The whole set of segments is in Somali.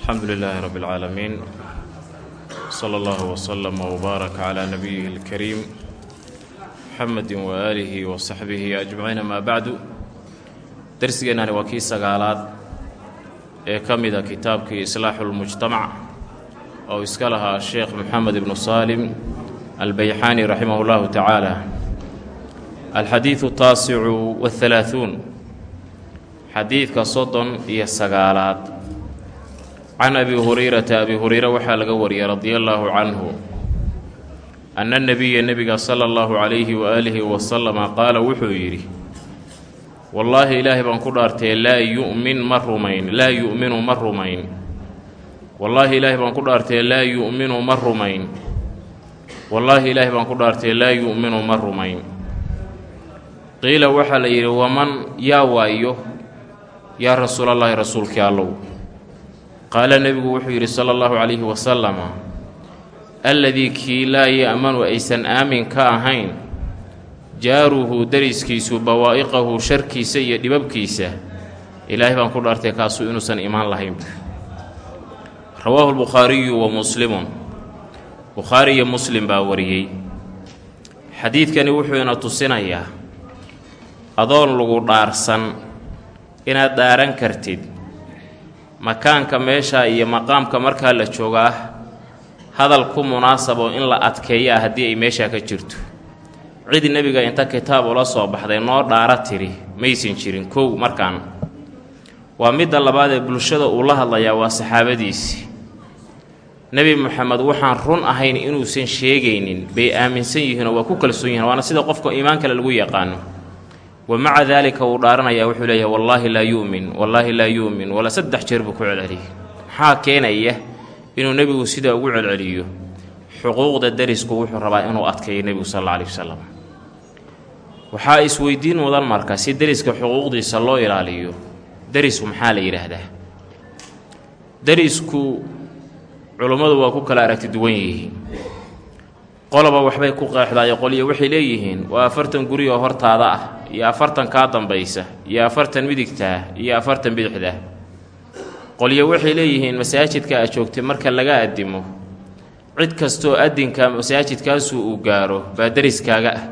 alxamdu lilaahi rabi اlcaalamiin sala allahu wslama wbaarak calaa nabiyihi اlkariim muxamedi waaalihi wa saxbihi ajmaciin amaa bacdu darsigeennani waa kii sagaalaad ee ka mida kitaabkii islaaxu lmujtamac oo iska lahaa sheekh moxamed ibnu saalim albeyxaani raximah اllahu tacaala alxadiidu taasicu wahalaaثuun xadiidka soddon iyo sagaalaad can abi hurayrata abi hureyre waxaa laga wariyay radia allaahu canhu anna nebiya nebiga sala allahu calayhi waaalihi wasalama qaala wuxuu yidhi wallaahi ilaahay baan ku dhaartee laa yu'min ma rumayn laa yu'minu ma rumayn wallaahi ilaahay baan ku dhaartee laa yu'minu ma rumayn wallaahi ilaahay baan ku dhaartee laa yu'minu ma rumayn qiila waxaa la yidhi waman yaa waayo yaa rasuulallaahi rasuulkii allow qaala nebigu wuxuu yidhi sala allahu calayhi wasalama alladii kii laa ya'manu aysan aamin ka ahayn jaaruhu dariskiisu bawaa'iqahu sharkiisa iyo dhibabkiisa ilaahay baan ku dhaartay kaasuu inuusan imaan lahaynba rawaahu lbukhaariyu wa muslimun. Bukhaari iyo muslim baa wariyey. Xadiidkani wuxuu ina tusinayaa adoon lagu dhaarsan inaad dhaaran kartid makaanka meesha iyo maqaamka markaa la joogaa hadal ku munaasabo in la adkeeyo ah haddii ay meeshaa ka jirto. Cid nebiga inta kitaab ula soo baxday noo dhaara tiri maysan jirin kow markaan. Waa midda labaad ee bulshada uu la hadlayaa waa saxaabadiisii nebi moxamed waxaan run ahayn inuusan sheegaynin bay aaminsan yihiinoo waa ku kalsoon yihiin waana sida qofka iimaan kale lagu yaqaano wa maca daalika wuu dhaaranayaa wuxuu leeyahay wallaahi laa yu'min wallaahi laa yu'min. Wala saddex jeer buu ku celceliyay. Maxaa keenaya inuu nebigu sidaa ugu celceliyo? Xuquuqda derisku wuxuu rabaa inuu adkeeyo nebigu sal alla alih wasalam waxaa isweydiin mudan marka si deriska xuquuqdiisa loo ilaaliyo derisku maxaa la yidhaahdaa? Derisku culummadu waa ku kala aragti duwan yihiin qoloba waxbay ku qeexdaayo qolyo waxay leeyihiin waa afartan guri oo hortaada ah iyo afartan kaa dambaysa iyo afartan midigtaa iyo afartan bidixda. Qolyo waxay leeyihiin masaajidka aad joogtay marka laga addimo cid kastoo addinka masaajidkaasu uu gaaro baa deriskaaga ah.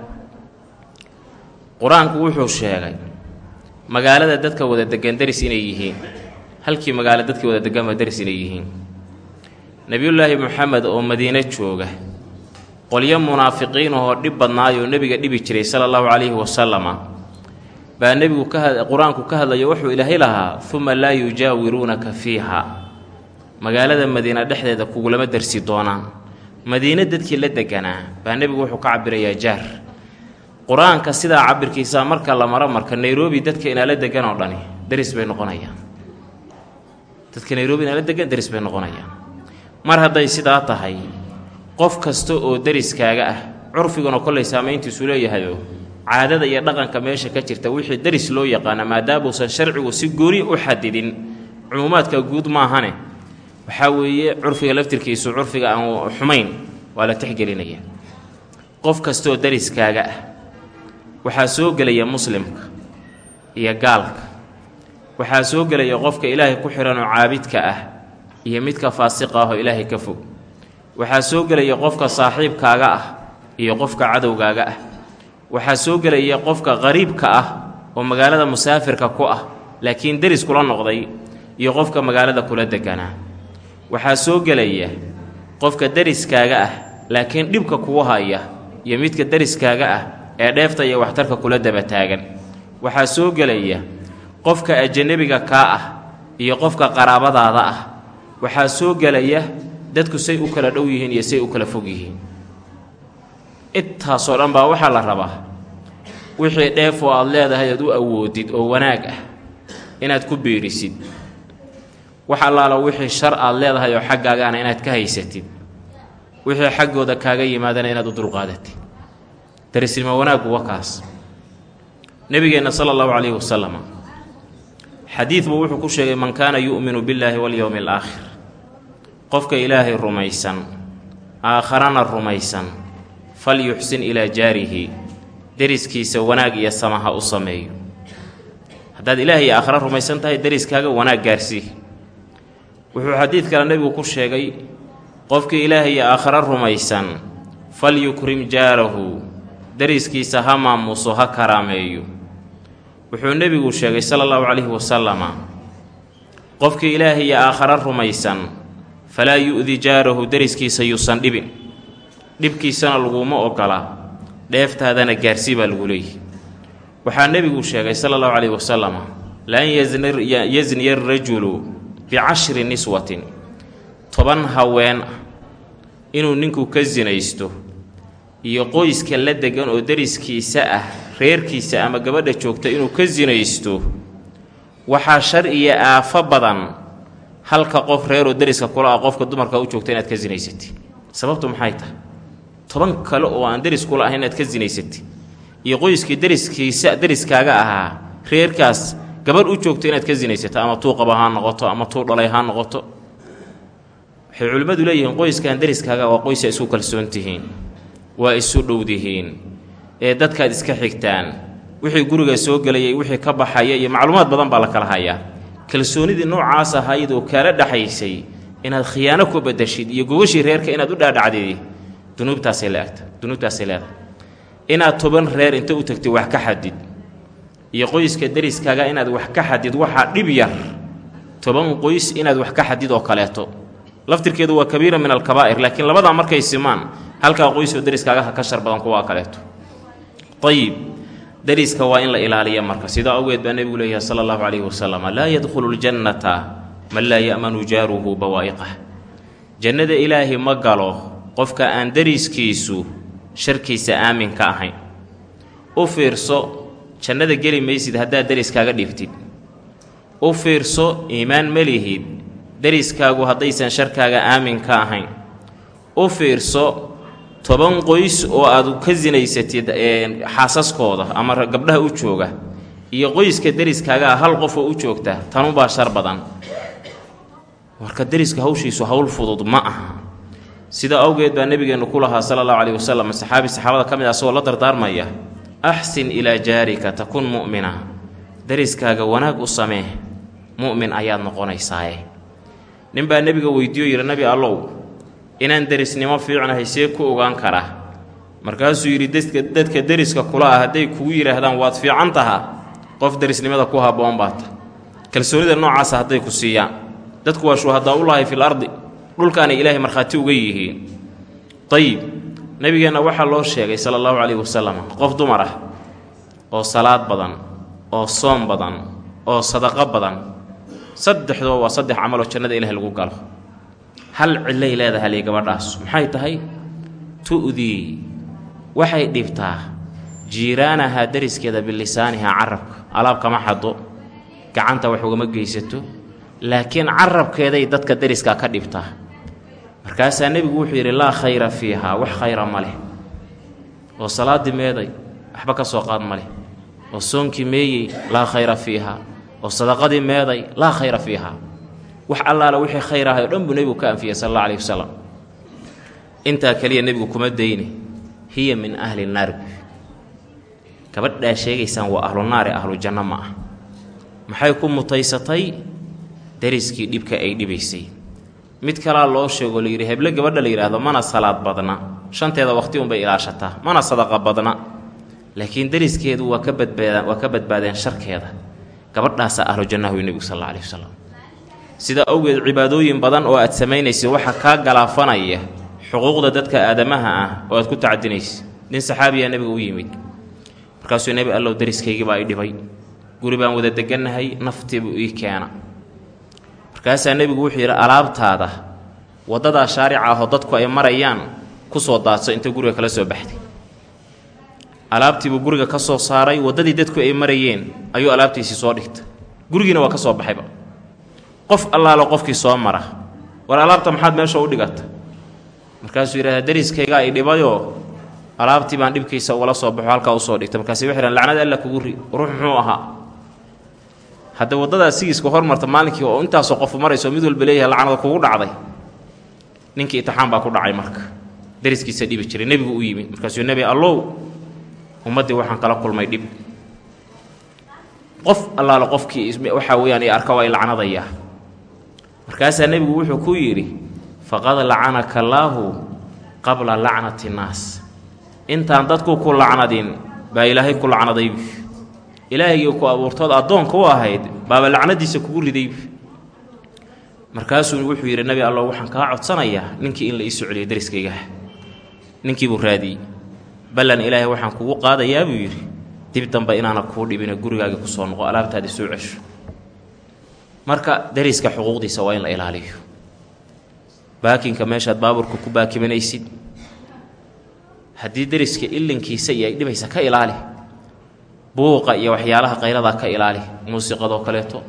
Qur'aanku wuxuu sheegay magaalada dadka wada degan deris inay yihiin halkii magaalo dadkii wada degan baa deris inay yihiin. Nebiyullaahi moxamed oo madiine jooga qolyo munaafiqiin ahoo dhib badnaayoo nebiga dhibi jiray sala allahu calayhi wasalama baa nebigu qur'aanku ka hadlayo wuxuu ilaahay lahaa uma laa yujaawiruunaka fiiha. Magaalada madiina dhexdeeda kugulama dersi doonaan madiine dadkii la deganaa baa nebigu wuxuu ka cabirayaa jaar. Qur'aanka sidaa cabirkiisa marka la maro marka nairobi dadka inaala degan oo dhani deris bay noqonayaan. Dadka nairobi inaala degan deris bay noqonayaan. Mar hadday sidaa tahay qof kasta oo deriskaaga ah. Curfiguna kollay saamayntiisu leeyahayoo caadada iyo dhaqanka meesha ka jirta wixii deris loo yaqaana maadaamuusan sharcigu si gooni u xadidin. Cumuumaadka guud maahane. Waxaa weeye curfiga laftirkiisu curfiga aan xumayn waa la tixgelinaya. Qof kastaoo deriskaaga ah waxaa soo gelaya muslimka iyo gaalka. Waxaa soo gelaya qofka ilaahay ku xidhanoo caabidka ah iyo midka faasiqa ah oo ilaahay ka fog waxaa soo gelaya qofka saaxiibkaaga ah iyo qofka cadowgaaga ah. Waxaa soo gelaya qofka qariibka ah oo magaalada musaafirka ku ah laakiin deris kula noqday iyo qofka magaalada kula deganaa waxaa soo gelaya qofka deriskaaga ah laakiin dhibka kugu haya iyo midka deriskaaga ah ee dheefta iyo waxtarka kula daba taagan. Waxaa soo gelaya qofka ajanabiga kaa ah iyo qofka qaraabadaada ah. Waxaa soo gelaya dadku say u kala dhow yihiin iyo say u kala fog yihiin. Intaasoo dhan baa waxaa la rabaa wixii dheefoo aad leedahay aad u awoodid oo wanaag ah inaad ku biirisid. Wax allaalo wixii shar aad leedahay oo xaggaagaana inaad ka haysatid. Wixii xaggooda kaaga yimaadana inaad u dulqaadatid. Darisnimo wanaaggu waa kaas nebigeenna sala allahu calayhi wasalam xadiidbu wuxuu ku sheegay man kaana yu'minu billaahi walyowmi alaakhir qofka ilaahay rumaysan aakharana rumaysan fal yuxsin ilaa jaarihi deriskiisa wanaag iyo samaha u sameeyo. Haddaad ilaahay iyo aakhare rumaysan tahay deriskaaga wanaag gaarsii wuxuu xadiid kale nebigu ku sheegay qofkii ilaahay iyo aakhare rumaysan falyukrim jaarahu dariskiisa ha maamuuso ha karaameeyo. Wuxuu nebigu sheegay sala allahu calayhi wasalama qofkii ilaahay iyo aakhare rumaysan falaa yu'di jaarahu deriskiisa yuusan dhibin. Dhibkiisana laguma ogola. Dheeftaadana gaarsii baa lagu leeyahy waxaa nebigu sheegay sala allahu calayhi wasalama laan yasniya arajulu bicashri niswatin. Toban haween ah inuu ninku ka sinaysto iyo qoyska la degan oo deriskiisa ah reerkiisa ama gabadha joogta inuu ka sinaysto waxaa shar iyo aafo badan halka qof reeroo deriska kula ah qofka dumarka u joogta inaad ka sinaysatid sababtu maxay tahay? Toban kale oo aan deris kula ahayn inaad ka sinaysatid iyo qoyskii deriskiisa deriskaaga ahaa reerkaas gabadh u joogto inaad ka sinaysato ama tuu qaba ha noqoto ama tuu dhalay ha noqoto. Waxay culimmadu leeyihiin qoyskan deriskaaga waa qoysa isku kalsoon waa isu dhowdihiin ee dadkaad iska xigtaan. Wixii guriga soo gelayay wixii ka baxaya iyo macluumaad badan baa la kala hayaa kalsoonidii noocaas ahayd oo kaala dhaxaysay inaad khiyaano ku badashid iyo gogashii reerka inaad u dhaadhacdid dunuubtaasay leegta dunuubtaasay leedahay inaad toban reer inta u tagtay wax ka xadid iyo qoyska deriskaaga inaad wax ka xadid waxaa dhib yar toban qoys inaad wax ka xadid oo kaleeto. Laftirkeedu waa kabiira min alkabaa'ir laakiin labadaa markay simaan halkaa qoysoo deriskaaga ha ka shar badan kuwaa kaleeto. Ayib deriska waa in la ilaaliya marka. Sidaa awgeed baa nebigu leeyahay sala allahu calayhi wasalam laa yadkhulu ljannata man laa ya'manu jaaruhu bawaa'iqah jannada ilaahi ma galo qofka aan deriskiisu sharkiisa aamin ka ahayn. U fiirso jannada geli maysid haddaad deriskaaga dhiftid u fiirso iimaan ma lihid deriskaagu haddaysan sharkaaga aamin ka ahayn. U fiirso toban qoys oo aad ka sinaysatid xaasaskooda ama gabdhaha u jooga iyo qoyska deriskaagaa hal qof oo u joogta tanubaa shar badan. Marka deriska hawshiisu hawl fudud ma aha. Sidaa awgeed baa nebigeennu ku lahaa sala allahu caleyhi wasalam saxaabi saxaabada ka mid ah asagoo la dardaarmaya axsin ilaa jaarika takun mu'mina. Deriskaaga wanaag u samee mu'min ayaad noqonaysaaye ninbaa nebiga weydiiyo yidhi nebi allow inaan derisnimo fiicnahay see ku ogaan karaa markaasuu yidhi dadka deriska kula ah hadday kugu yidhaahdaan waad fiican tahaa qof derisnimada ku habboon baata. Kalsoonida noocaasa hadday ku siiyaan. Dadku waa shuhadaa u lahay fil ardi dhulkaanay ilaahay markhaati uga yihiin. Dayib nebigeenna waxaa loo sheegay sala allahu calayhi wasalam qof dumar ah oo salaad badan oo soom badan oo sadaqo badan saddexdoo waa saddex camaloo jannada ilahay lagu galo hal cillay leedahay lii gabadhaas? Maxay tahay? Tu'dii waxay dhibtaa jiiraanahaa deriskeeda bilisaanihaa carabka. Alaab kama xado gacanta wax ugama geysato. Laakiin carabkeeday dadka deriskaa ka dhibtaa. Markaasaa nebigu wuxuu yidhi laa khayra fiihaa. Wax khayra ma leh. Oo salaaddii meeday waxba ka soo qaad ma leh. Oo soonkii meeyey laa khayra fiihaa. Oo sadaqadii meeday laa khayra fiihaa wax allaala wixii khayr ahay oo dhan buu nebigu ka anfiyey sal alla alayhi wasalam intaa keliya nebigu kuma dayne hiya min ahli naar. Gabadhaa sheegaysaan waa ahlu naari ahlu janno ma ah. Maxay ku mutaysatay? Deriskii dhibka ay dhibaysay. Mid kalaa loo sheegoo layidhi heble gabadha la yidhaahdo mana salaad badna. Shanteeda waqti unbay ilaashataa mana sadaqa badna. Laakiin deriskeedu waa ka badbaadaan waa ka badbaadeen sharkeeda. Gabadhaasaa ahlu jannaha wy nebigu sal alla alayhi wasalam sidaa awgeed cibaadooyin badan oo aad samaynaysid waxaa kaa galaafanaya xuquuqda dadka aadamaha ah oo aad ku tacadinaysid nin saxaabiyaa nebiga u yimid. Markaasuu nebi allow deriskaygii baa i dhibay. Guri baan wada degannahay naftiibuu ii keena. Markaasaa nebigu wuxuu yidhi alaabtaada waddadaa shaarica ahoo dadku ay marayaan ku soo daadso inta guriga kala soo baxday alaabtiibuu guriga ka soo saaray waddadii dadku ay marayeen ayuu alaabtiisii soo dhigtay. Gurigiina waa ka soo baxayba qof allaalo qofkii soo mara. War alaabta maxaad meesha u dhigata markaasuu yidhahdaa deriskaygaa i dhibayoo alaabtii baan dhibkiisa ugala soo baxo halkaa u soo dhigta. Markaasi waxay dhahan lacnad alla kugu ri ruux muxuu ahaa? Hadda waddadaa sigiiska hormarta maalinkii oo intaasoo qofu marayso mid walba leeyahay lacnada kugu dhacday. Ninkii itixaan baa ku dhacay marka. Deriskiisa dhibi jiray nebigu u yimid. Markaasuu nebi allow ummaddii waxaan kala kulmay dhib. Qof allaalo qofkii waxaa weeyaan i arka waa i lacnadayaa markaasaa nebigu wuxuu ku yidhi faqad lacanaka allaahu qabla lacnati innaas intaan dadku ku lacnadin baa ilaahay ku lacnadaybi ilaahaygi ku abuurtood addoonka u ahayd baaba lacnadiisa kugu ridaybi markaasuu wuxuu yidhi nebi allo waxaan kaa codsanayaa ninkii in la ii socliyo dariskaygaha ninkiibuu raadiyey. Ballan ilaahay waxaan kugu qaadayaa buu yidhi. Dib dambe inaana kuu dhibina gurigaaga ku soo noqo alaabtaadi soo cesho marka dariska xuquuqdiisa waa in la ilaaliyo. Baakinka meeshaad baaburka ku baakimanaysid. Haddii deriska ilinkiisa iyo ay dhibaysa ka ilaali buuqa iyo waxyaalaha qayladaa ka ilaali muusiqadoo kaleeto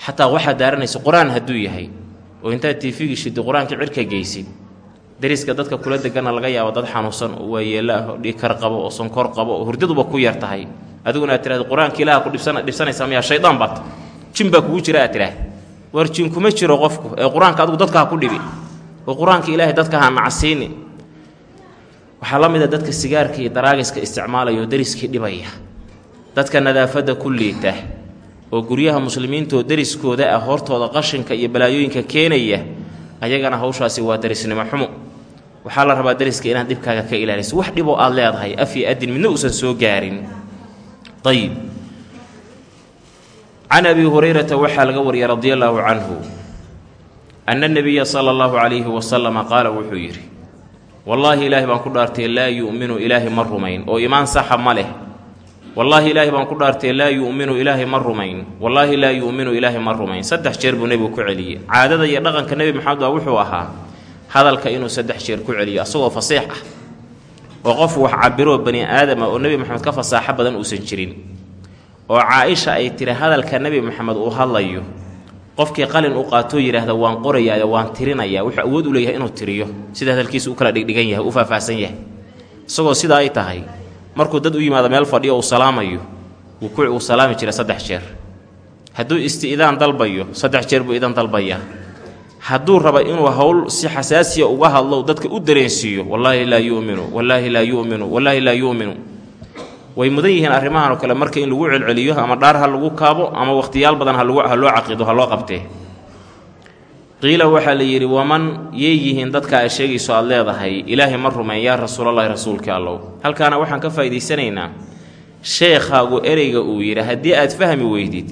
xataa waxaad daaranaysa qur'aan hadduu yahay oo intaad tiifigii shidi qur'aanka cirka geysid deriska dadka kula deganna laga yaabo dad xanuunsan oo waayeello ah oo dhiikar qabo oo sonkor qabo oo hurdaduba ku yar tahay. Adiguna aad tirahda qur'aanka ilaha ku dhibsan dhibsanaysaa miyaa shaydaan baad jin baa kugu jira aad tidhaah war jin kuma jiro qofku. Ee qur'aanka adigu dadka ha ku dhibi. Oo qur'aanka ilaahay dadka ha nacsiini waxaa la mid a dadka sigaarka iyo daraagiska isticmaalaya oo deriskii dhibaya. Dadka nadaafadda ku liita oo guryaha muslimiintaoo deriskooda ah hortooda qashinka iyo balaayooyinka keenaya ayagana hawshaasi waa derisnimo xumo. Waxaa la rabaa deriska inaad dhibkaaga ka ilaaliso. Wax dhiboo aad leedahay af adin midna uusan soo gaarin. Ayib can abi hurayrata waxaa laga wariyay radi allaahu canhu anna nebiya sala allahu calayhi wasalama qaala wuxuu yidhi wallaahi ilaahay baan ku dhaartay laa yu'minu ilaahay ma rumayn. Oo imaan saxa ma leh. Wallaahi ilaahay baan ku dhaartay laa yu'minu ilaahay ma rumayn. Wallaahi laa yu'minu ilaahay ma rumayn. Saddex jeer buu nebigu ku celiyey caadada iyo dhaqanka nebi maxamed baa wuxuu ahaa hadalka inuu saddex jeer ku celiyo asagoo fasiix ah oo qof wax cabiroo bani aadama oo nebi maxamed ka fasaaxo badan uusan jirin oo caa-isha ay tiri hadalka nebi maxamed uu hadlayo qofkii qalin u qaatoo yidhaahda waan qorayaa waan tirinayaa wuxuu awood u leeyahay inuu tiriyo. Sida hadalkiisu u kala dhigdhigan yahay u faahfaahsan yahay. Isagoo sidaa ay tahay markuu dad u yimaado meel fadhiyo uu salaamayo wuu salaami jira saddex jeer. Hadduu isti'daan dalbayo saddex jeer buu idan dalbayaa. Hadduu raba inuu howl si xasaasiya uga hadlo dadka u dareensiiyo wallaahi laa yu'minu wallaahi laa yu'minu wallaahi laa yu'minu way mudan yihiin arrimahan oo kale marka in lagu celceliyo ama dhaar ha lagu kaabo ama wakhtiyaal badan ha loo caqido ha loo qabtee qiila waxaa la yidhi waman yay yihiin dadka ay sheegayso aad leedahay ilaahay ma rumayn yaa rasuulallahi rasuulkii allow. Halkaana waxaan ka faa'idaysanaynaa sheekhaagu ereyga uu yidhi haddii aad fahmi weydid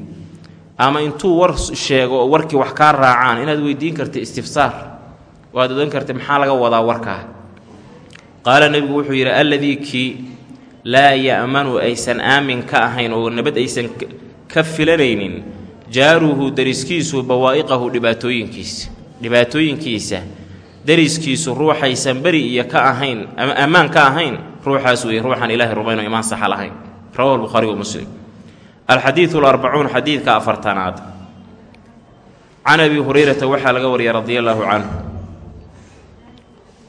ama intuu war sheego oo warkii wax kaa raacaan inaad weydiin karta istifsaar oo aad odan karta maxaa laga wadaa warkaa? Qaala nebigu wuxuu yidhi alladii kii laa ya'manu aysan aamin ka ahayn oo nabad aysan ka filanaynin jaaruhu deriskiisu bawaa'iqahu dhibaatooyinkiisa dhibaatooyinkiisa deriskiisu ruuxaysan beri iyo ka ahayn ama ammaan ka ahayn ruuxaas weeye ruuxaan ilaahay rumayno imaan saxa lahayn. Rawahu lbukhaari wa muslim. Alxadiidu alarbacuun xadiidka afartanaad. Can abi hurayrata waxaa laga wariyay radia allaahu canhu.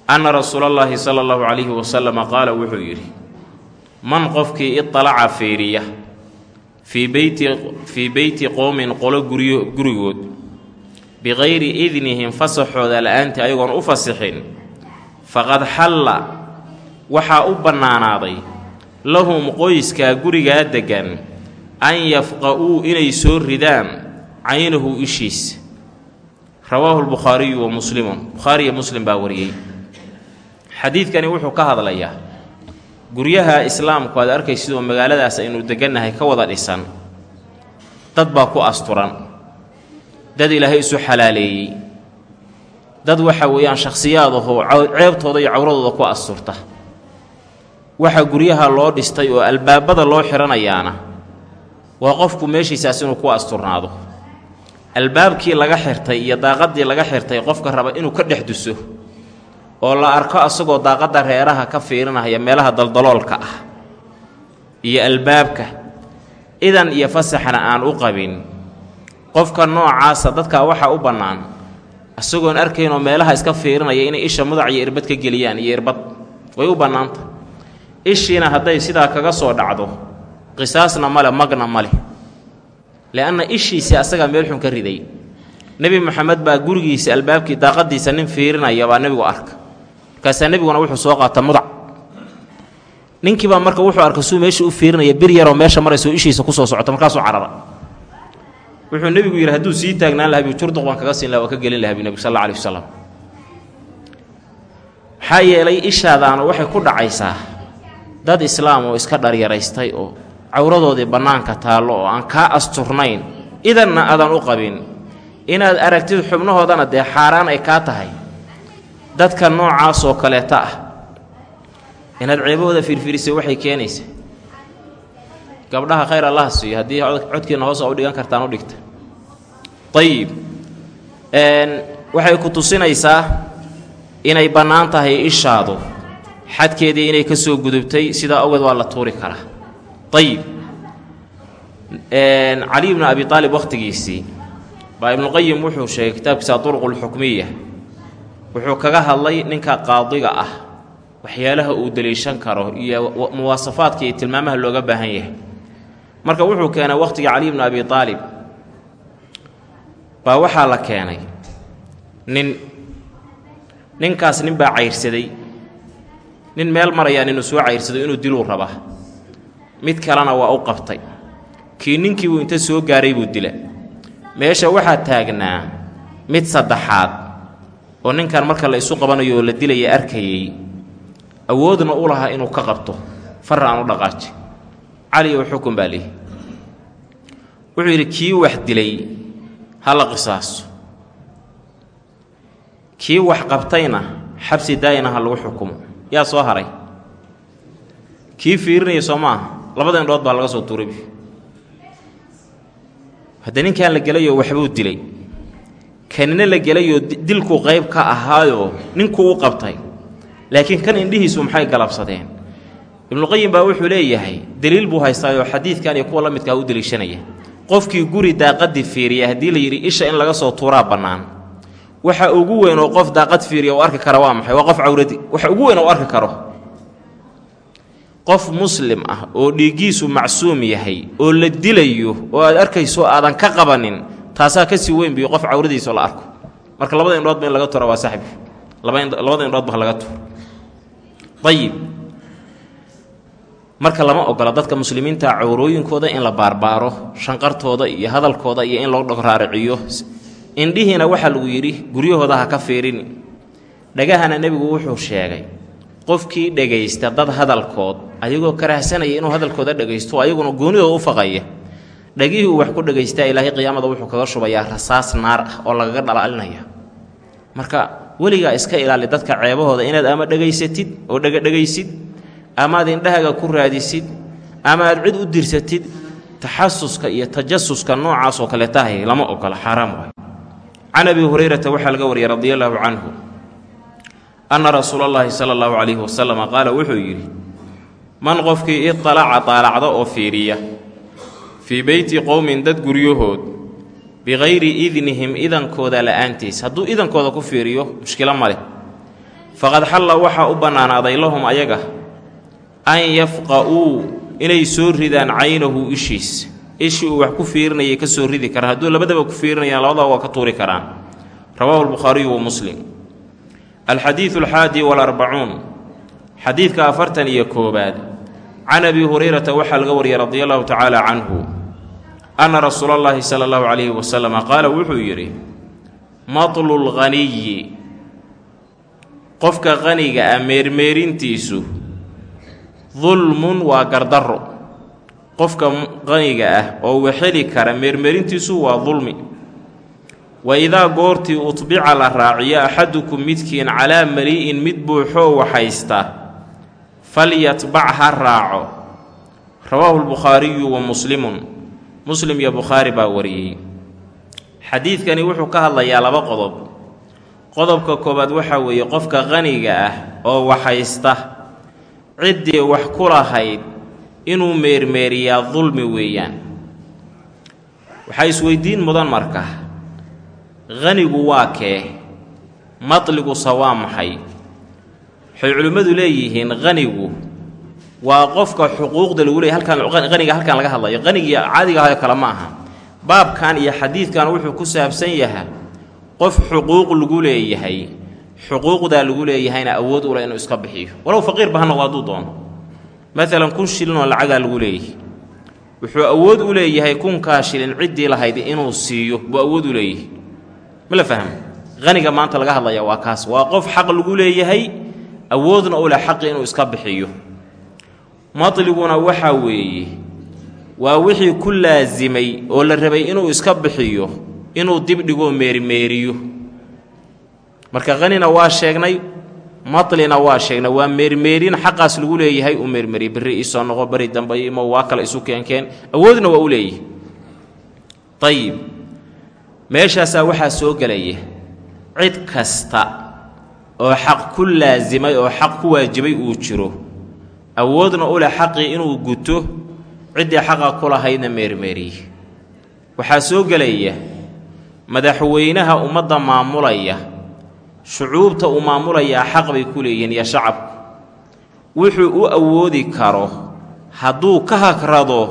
Anna rasuula allaahi sala allahu calayhi wasalama qaala wuxuu yidhi man qofkii iطalaca fiiriya fii beyti fii beyti qowmin qolo guryo gurigood bikayri idnihim fasaxooda la'aantii ayagoon u fasixin faqad xalla waxaa u bannaanaaday lahum qoyskaa gurigaa deggan an yafqa-uu inay soo ridaan caynahu ishiisa rawaahu lbukhaariyu wa muslimun bukhaari iyo muslim baa wariyey. Xadiidkani wuxuu ka hadlayaa guryaha islaamku aad arkaysidoo magaaladaas aynu degannahay ka wada dhisan. Dad baa ku asturan. Dad ilaahay isu xalaaleeyey. Dad waxa weeyaan shakhsiyaad ahoo ceebtooda iyo cawradooda ku asturta. Waxa guryaha loo dhistay oo albaabada loo xidhanayaana waa qofku meeshiisaas inuu ku asturnaado. Albaabkii laga xirtay iyo daaqadii laga xirtay qofka raba inuu ka dhex duso oo la arko asagoo daaqadda reeraha ka fiirinaya meelaha daldaloolka ah iyo albaabka idan iyo fasaxna aan u qabin. Qofka noocaasa dadkaa waxaa u bannaan isagoon arkaynoo meelaha iska fiirinaya inay isha mudac iyo irbad ka geliyaan iyo irbad. Way u bannaanta. Ishiina hadday sidaa kaga soo dhacdo qisaasna male magna male. Li'anna ishiisii asagaa meel xun ka riday. Nebi moxamed baa gurigiisa albaabkii daaqadiisa nin fiirinaya baa nebigu arka markaasaa nebiguna wuxuu soo qaata mudac. Ninkiibaa marka wuxuu arka suu meesha u fiirinaya bir yaroo meesha marayso ishiisa ku soo socota markaasuu carara. Wuxuu nebigu yidhi hadduu sii taagnaan laha bi jurduq baan kaga siin laha waa ka gelin laha bi nebigu sal alla wasalam maxaa yeelay ishaadaana waxay ku dhacaysaa dad islaam oo iska dharyaraystay oo cawradoodii bannaanka taallo oo aan kaa asturnayn idanna aadan u qabin. Inaad aragtid xubnahoodana dee xaaraan ay kaa tahay dadka noocaasoo kaleeta ah. Inaad ceebahooda firfirisay waxay keenaysaa gabdhaha khayr allaha siiyo haddii codkiina hoos a u dhigan kartaan u dhigta. Ayib waxay ku tusinaysaa inay bannaan tahay ishaadu. Xadkeedii inay ka soo gudubtay sidaa awgeed waa la tuuri karaa. Ayib cali bnu abi aalib wakhtigiisii baa ibnuqayim wuxuu sheegay kitaabkiisa duruqulxukmiya wuxuu kaga hadlay ninka qaadiga ah. Waxyaalaha uu deliishan karo iyo muwaasafaadka iyo tilmaamaha looga baahan yahay. Marka wuxuu keenay wakhtiga cali bnu abi aalib baa waxaa la keenay nin ninkaas nin baa cayrsaday nin meel marayaa ninuu soo cayrsado inuu diluu rabaa mid kalena waa u qabtay. Kii ninkiibuu inta soo gaaray buu dila meesha waxaa taagnaa mid saddexaad oo ninkan marka la isu qabanayo oo la dilaya arkayay awoodna u lahaa inuu ka qabto. Farra aan u dhaqaaji. Cali ow xukun baa lihi wuxuu yidhi kii wax dilay ha la qisaaso. Kii wax qabtayna xabsi daayina ha lagu xukumo. Yaa soo haray. Kii fiirinaya soo maaha labada indhood baa laga soo tuurabi hadda ninkan la gelayoo waxbuu dilay kanina la gelayoo dilku qayb ka ahaayoo ninkuu u qabtay. Laakiin kan indhihiisu maxay galabsadeen? Ibnuqayim baa wuxuu leeyahay deliil buu haystaayoo xadiidkan iyo kuwa la midkaa u deliishanaya. Qofkii guri daaqadii fiiriya haddii la yidhi isha in laga soo tuuraa bannaan. Waxa ugu weyn oo qof daaqad fiiriya u arki kara waa maxay? Waa qof cawradi waxa ugu weyn oo arki karo. Qof muslim ah oo dhiiggiisu macsuum yahay oo la dilayo oo aad arkayso aadan ka qabanin taasaa ka sii weyn biyo qof cawradiisao la arko. Marka labada indhoodba in laga tuura waa saxbi labada indhoodba ha laga tuuro ayib marka lama ogola dadka muslimiinta cawrooyinkooda in la baarbaaro shanqartooda iyo hadalkooda iyo in loo raariciyo indhihiina waxaa lagu yidhi guryahooda ha ka fiirini dhagahana nebigu wuxuu sheegay qofkii dhegaysta dad hadalkood ayagoo karahsanaya inuu hadalkooda dhegaysto ayaguna goonidooda u faqaya dhagihii uu wax ku dhagaystaa ilaahay qiyaamada wuxuu kaga shubayaa rasaas naar ah oo lagaga dhalaalinaya marka weligaa iska ilaali dadka ceebahooda inaad ama dhegaysatid oo dhegadhegaysid amaad indhahaaga ku raadisid ama aad cid u dirsatid taxasuska iyo tajasuska noocaasoo kale tahay lama ogola xaaraam waay. Can abi hurayrata waxaa laga wariyay radi allaahu canhu anna rasuula allaahi sala allahu calayhi wasalam qaala wuxuu yidhi man qofkii idalaca daalacda oo fiiriya fii beyti qowmin dad guryahood bikayri idnihim idankooda la'aantiis. Hadduu idankooda ku fiiriyo mushkilo ma leh. Faqad xalla waxaa u bannaanaaday lahum ayaga an yafqa'uu inay soo ridaan caynahu ishiis. Ishii uu wax ku fiirinayay ka soo ridi kara. Hadduu labadaba ku fiirinayaan labadaba waa ka tuuri karaan. Rawaahu lbukhaariyu wa muslim. Alxadiidu alxaadi walarbacuun. Xadiidka afartan iyo koowaad can abi hurayrata waxaa laga wariyay radia allahu tacaala canhu anna rasuula allaahi sala allahu calayhi wasalama qaala wuxuu yidhi matlu lghaniyi qofka qaniga ah meermeerintiisu dulmun waa gardarro qofka qaniga ah oo waxeli kara meermeerintiisu waa dulmi wa idaa goortii utbica la raaciyo axadukum midkiin calaa mali'in mid buuxoo waxaysta falyatbac ha raaco rawaahu lbukhaariyu wa muslimun muslim iyo bukhaari baa wariyey. Xadiidkani wuxuu ka hadlayaa laba qodob. Qodobka koowaad waxaa weeye qofka qaniga ah oo waxaysta ciddii wax ku lahayd inuu meermeeriyaa dulmi weeyaan. Waxaa isweydiin mudan marka qanigu waa kee? Matliguse waa maxay? Waxay culimmadu leeyihiin qanigu waa qofka xuquuqda lagu leeyay halkaan qaniga halkaan laga hadlayo. Qanigii caadiga ahoo kale ma aha. Baabkan iyo xadiidkan wuxuu ku saabsan yahay qof xuquuq lagu leeyahay xuquuqdaa lagu leeyahayna awood u leh inuu iska bixiyo. Walow faqiirba ha noqdo hadduu doono. Maalan kun shilin oo lacagaa lagu leeyahay. Wuxuu awood u leeyahay kunkaa shilin ciddii lahayd inuu siiyo buu awood u leeyahay. Ma la fahmo qaniga maanta laga hadlaya waa kaas. Waa qof xaq lagu leeyahay awoodna u leh inuu iska bixiyo matliguna waxaa weeye waa wixii ku laasimay oo la rabay inuu iska bixiyo inuu dibdhigoo meerimeeriyo marka qanina waa sheegnay matlina waa sheegnay. Waa meermeerin xaqaas lagu leeyahay uu meermeriye berri iisoo noqo beri dambe imo waa kale isu keenkeen. Awoodna waa u leeyahay ayib meeshaasaa waxaa soo gelaya cid kasta oo xaq ku laasimay oo xaq ku waajibay uu jiro awoodna u leh xaqii inuu guto ciddii xaqa ku lahaydna meermeeriye. Waxaa soo gelaya madaxweynaha ummadda maamulaya shucuubta uu maamulayaa xaq bay ku leeyihiin iyo shacabku. Wuxuu u awoodi karo hadduu ka hagrado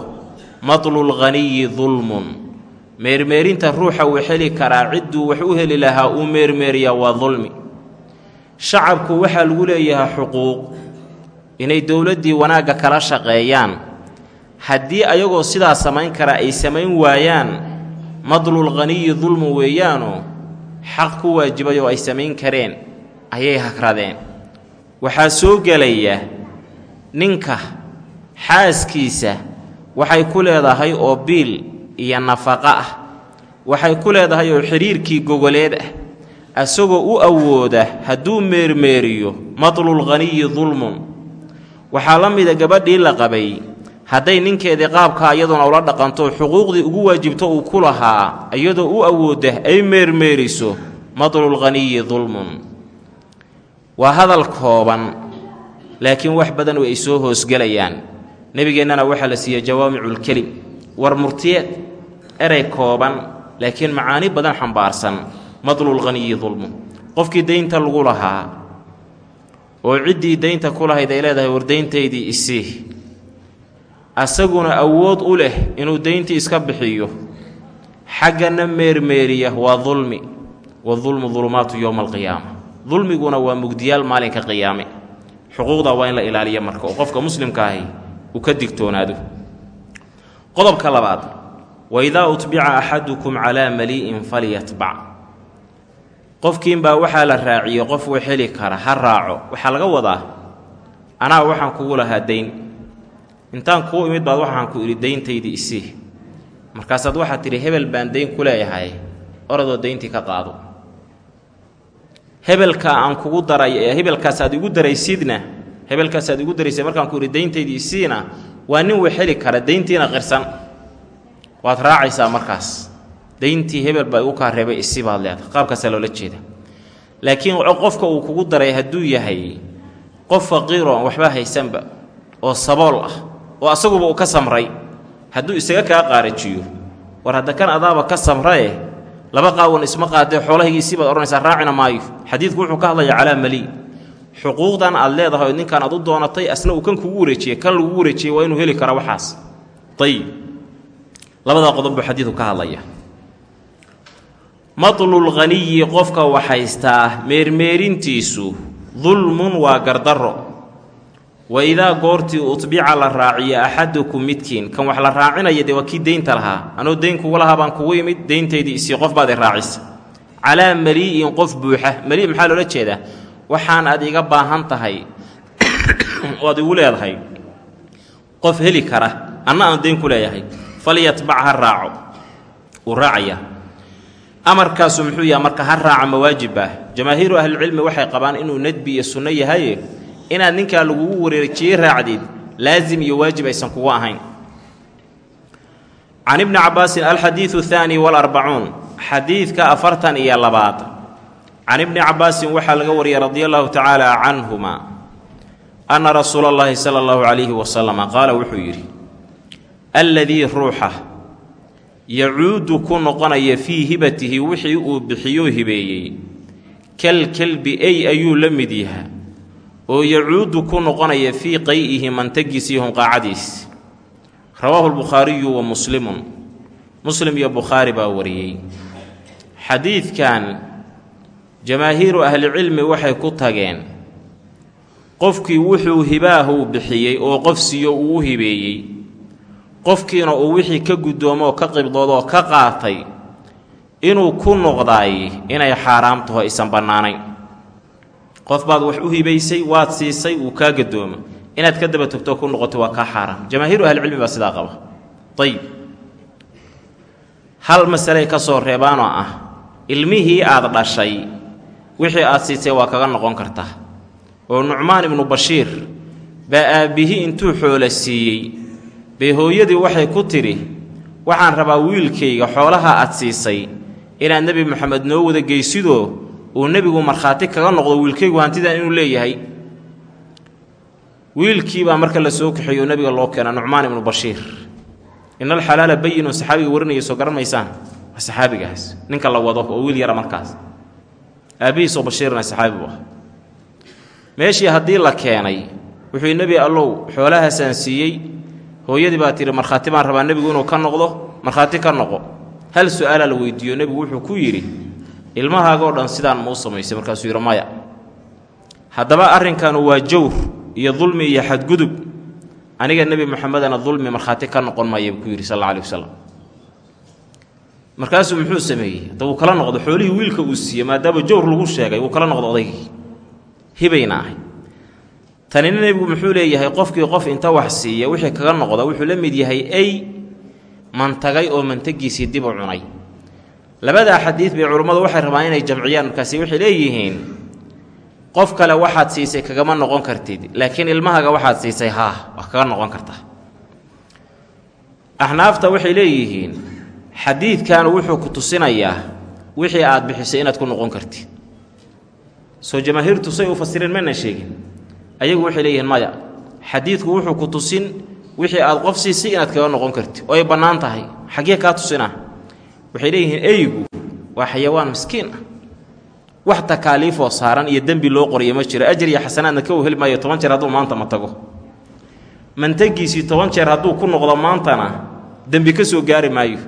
matlulghaniyi dulmun meermeerinta ruuxa uu heli karaa cidduu wax u heli lahaa uu meermeeriyaa waa dulmi shacabku waxaa lagu leeyahay xuquuq inay dowladdii wanaagga kala shaqeeyaan. Haddii ayagoo sidaa samayn kara ay samayn waayaan madlulghaniyi dulmu weeyaanoo xaq ku waajibay oo ay samayn kareen ayay hagradeen waxaa soo gelaya ninka xaaskiisa waxay ku leedahay oo biil iyo nafaqo ah. Waxay ku leedahay oo xidhiirkii gogoleed ah. Asagoo u awooda hadduu meermeeriyo matlulghaniyi dulmun waxaa la mida gabadhii la qabay. Hadday ninkeedii qaabkaa iyaduna ula dhaqanto xuquuqdii ugu waajibto uu ku lahaa iyadoo u awoodda ay meermeeriso matlulghaniyi dulmun. Waa hadal kooban laakiin wax badan oo ay soo hoosgelayaan nebigeennana waxaa la siiyey jawaamiculkelim war murtiyeed erey kooban laakiin macaani badan xambaarsan. Matlulghaniyi dulmun. Qofkii daynta lagu lahaa oo ciddii daynta ku lahayd ay leedahay war dayntaydii isii. Asaguna awood u leh inuu dayntii iska bixiyo. Xaggana meermeeriya waa dulmi wadulmu dulumaatu yowma alqiyaama dulmiguna waa mugdiyaal maalinka qiyaame. Xuquuqda waa in la ilaaliya marka oo qofka muslimka ahi uu ka digtoonaado. Qodobka labaad waidaa utbica axadukum calaa malii'in falyatbac qofkiinbaa waxaa la raaciyey qof uu heli kara ha raaco. Waxaa laga wadaa anaa waxaan kugu lahaa dayn. Intaan kuu imid baad waxaan ku idhi dayntaydii isii markaasaad waxaad tidhi hebel baan dayn ku leeyahay oradoo dayntii ka qaado. Hebelka aan kugu daray ee hebelkaasaad igu daraysidna hebelkaasaad igu daraysay markaan ku idhi dayntaydii isiina waa nin wax heli kara dayntiina qirsan. Waad raacaysaa markaas dayntii hebel baa igu kaa reebay isi baad leedahay qaabkaasaa loola jeeda laakiin qofka uu kugu daray hadduu yahay qof faqiiroo aan waxba haysanba oo sabool ah oo asaguba uu ka samray hadduu isaga kaa qaarajiyo war hadda kan adaaba ka samrae laba qaawan isma qaadee xoolahaygiisii baad odhanaysaa raacina maayo. Xadiidku wuxuu ka hadlayaa calaa malii xuquuqdan aad leedahay oo ninkaan aad u doonatay asna uu kan kugu wareejiyey kan lagugu wareejiyey waa inuu heli kara waxaas. Ayib labadaa qodob buu xadiidku ka hadlaya matlulghaniyi qofka waxhaystaa meermeerintiisu dulmun waa gardarro. Wa idaa goortii utbica la raaciyo axadukum midkiin kan wax la raacinaya dee waa kii daynta lahaa. Anuu dayn kugu lahaa baan kugu imid dayntaydii isii qof baad i calaa malii'in qof buuxa. Malii maxaa loola jeedaa? Waxaan aad iga baahan tahay oo ad igu leedahay qof heli kara. Anna aan dayn ku leeyahay. Falyatbac ha raaco. Wuu raacayaa amarkaasu muxuu yaha marka ha raaca mawaajib ah. Jamaahiiru ahlilcilmi waxay qabaan inuu nadbi iyo sunno yahaye inaad ninkaa lagugu wareejiyey raacdid laasim iyo waajib aysan kugu ahayn. Can ibni cabbaasin alxadiidu ahaani walarbacuun xadiidka afartan iyo labaad. Can ibni cabbaasin waxaa laga wariyey radia allahu tacaala canhuma anna rasuula allahi sala allahu calayhi wasalama qaala wuxuu yidhi alladii ruuxa yacuudu ku noqonaya fii hibatihi wixii uu bixiyoo hibeeyey. Kalkelbi ey ayuu la mid yaha oo yacuudu ku noqonaya fii qay'ihi mantagiisii hunqaacadiis rawaahu lbukhaariyu wa muslimun. Muslim iyo bukhaari baa wariyey. Xadiidkan jamaahiiru ahlicilmi waxay ku tageen qofkii wuxuu hibaahuu bixiyey oo qof siiyo uu u hibeeyey qofkiina uu wixii ka guddoomo oo ka qibdoodo oo ka qaatay inuu ku noqdaay inay xaaraam taho aysan bannaanayn. Qof baad wax u hibaysay waad siisay wuu kaa gadoomo. Inaad ka daba togto ku noqoto waa kaa xaaraam. Jamaahiiru ahlicilmi baa sidaa qaba. Ayib hal masaley ka soo reebaanoo ah. Ilmihii aad dhashay wixii aad siisay waa kaga noqon kartaa oo nucmaan ibnu bashiir baa aabbihii intuu xoolo siiyey bay hooyadii waxay ku tidhi waxaan rabaa wiilkayga xoolaha aad siisay. Inaad nebi moxamed noo wada geysidoo uu nebigu markhaati kaga noqdo wiilkaygu hantidan inuu leeyahay. Wiilkii baa marka la soo kaxeeyo nebiga loo keena nucmaan ibnu bashiir. Ina alxalaala bayinun saxaabiga warinaya soo garan maysaan waa saxaabigaas ninka la wado oo wiil yara markaas. Aabbihiisoo bashiirna saxaabi bu ah meeshii haddii la keenay wuxuu nebi allow xoolahaasaan siiyey hooyadii baa tidhi markhaati baan rabaa nebigu inuu ka noqdo markhaati ka noqo. Hal su'aalaa la weydiiyo nebigu wuxuu ku yidhi ilmahaagoo dhan sidaan ma u samaysay markaasuu yidhi maya haddaba arrinkanu waa jawr iyo dulmi iyo xadgudub. Aniga nebi moxamedana dulmi markhaati ka noqon maaya buu ku yidhi sal alla wasalam markaasuu muxuu sameeyey. Hadda wuu kala noqdo xoolihii wiilka uu siiyey maadaama jawr lagu sheegay wuu kala noqdo odaygii hibayna ahay tanina nebigu muxuu leeyahay qofkii qof inta wax siiya wixii kaga noqda wuxuu la mid yahay ey mantagay oo mantagiisii dib u cunay. Labadaa xadiid bay culummadu waxay rabaan inay jamciyaan markaasi waxay leeyihiin qof kale waxaad siisay kagama noqon kartid laakiin ilmahaga waxaad siisay haa waa kaga noqon kartaa axnaafta waxay leeyihiin xadiidkan wuxuu ku tusinayaa wixii aad bixisay inaad ku noqon kartid. Soo jamaahiirtu say u fasireen maynan sheegin ayagu waxay leeyihiin maya xadiidku wuxuu ku tusin wixii aad qof siisay inaad kaga noqon kartid oo ay bannaan tahay. Xaggee kaa tusina waxay leeyihiin eygu waa xayawaan miskiin ah. Wax takaaliifoo saaran iyo dembi loo qoraya ma jiro ajar iyo xasanaadna ka u heli maayo toban jeer hadduu maanta ma tago. Mantagiisii toban jeer hadduu ku noqdo maantana dembi ka soo gaari maayo.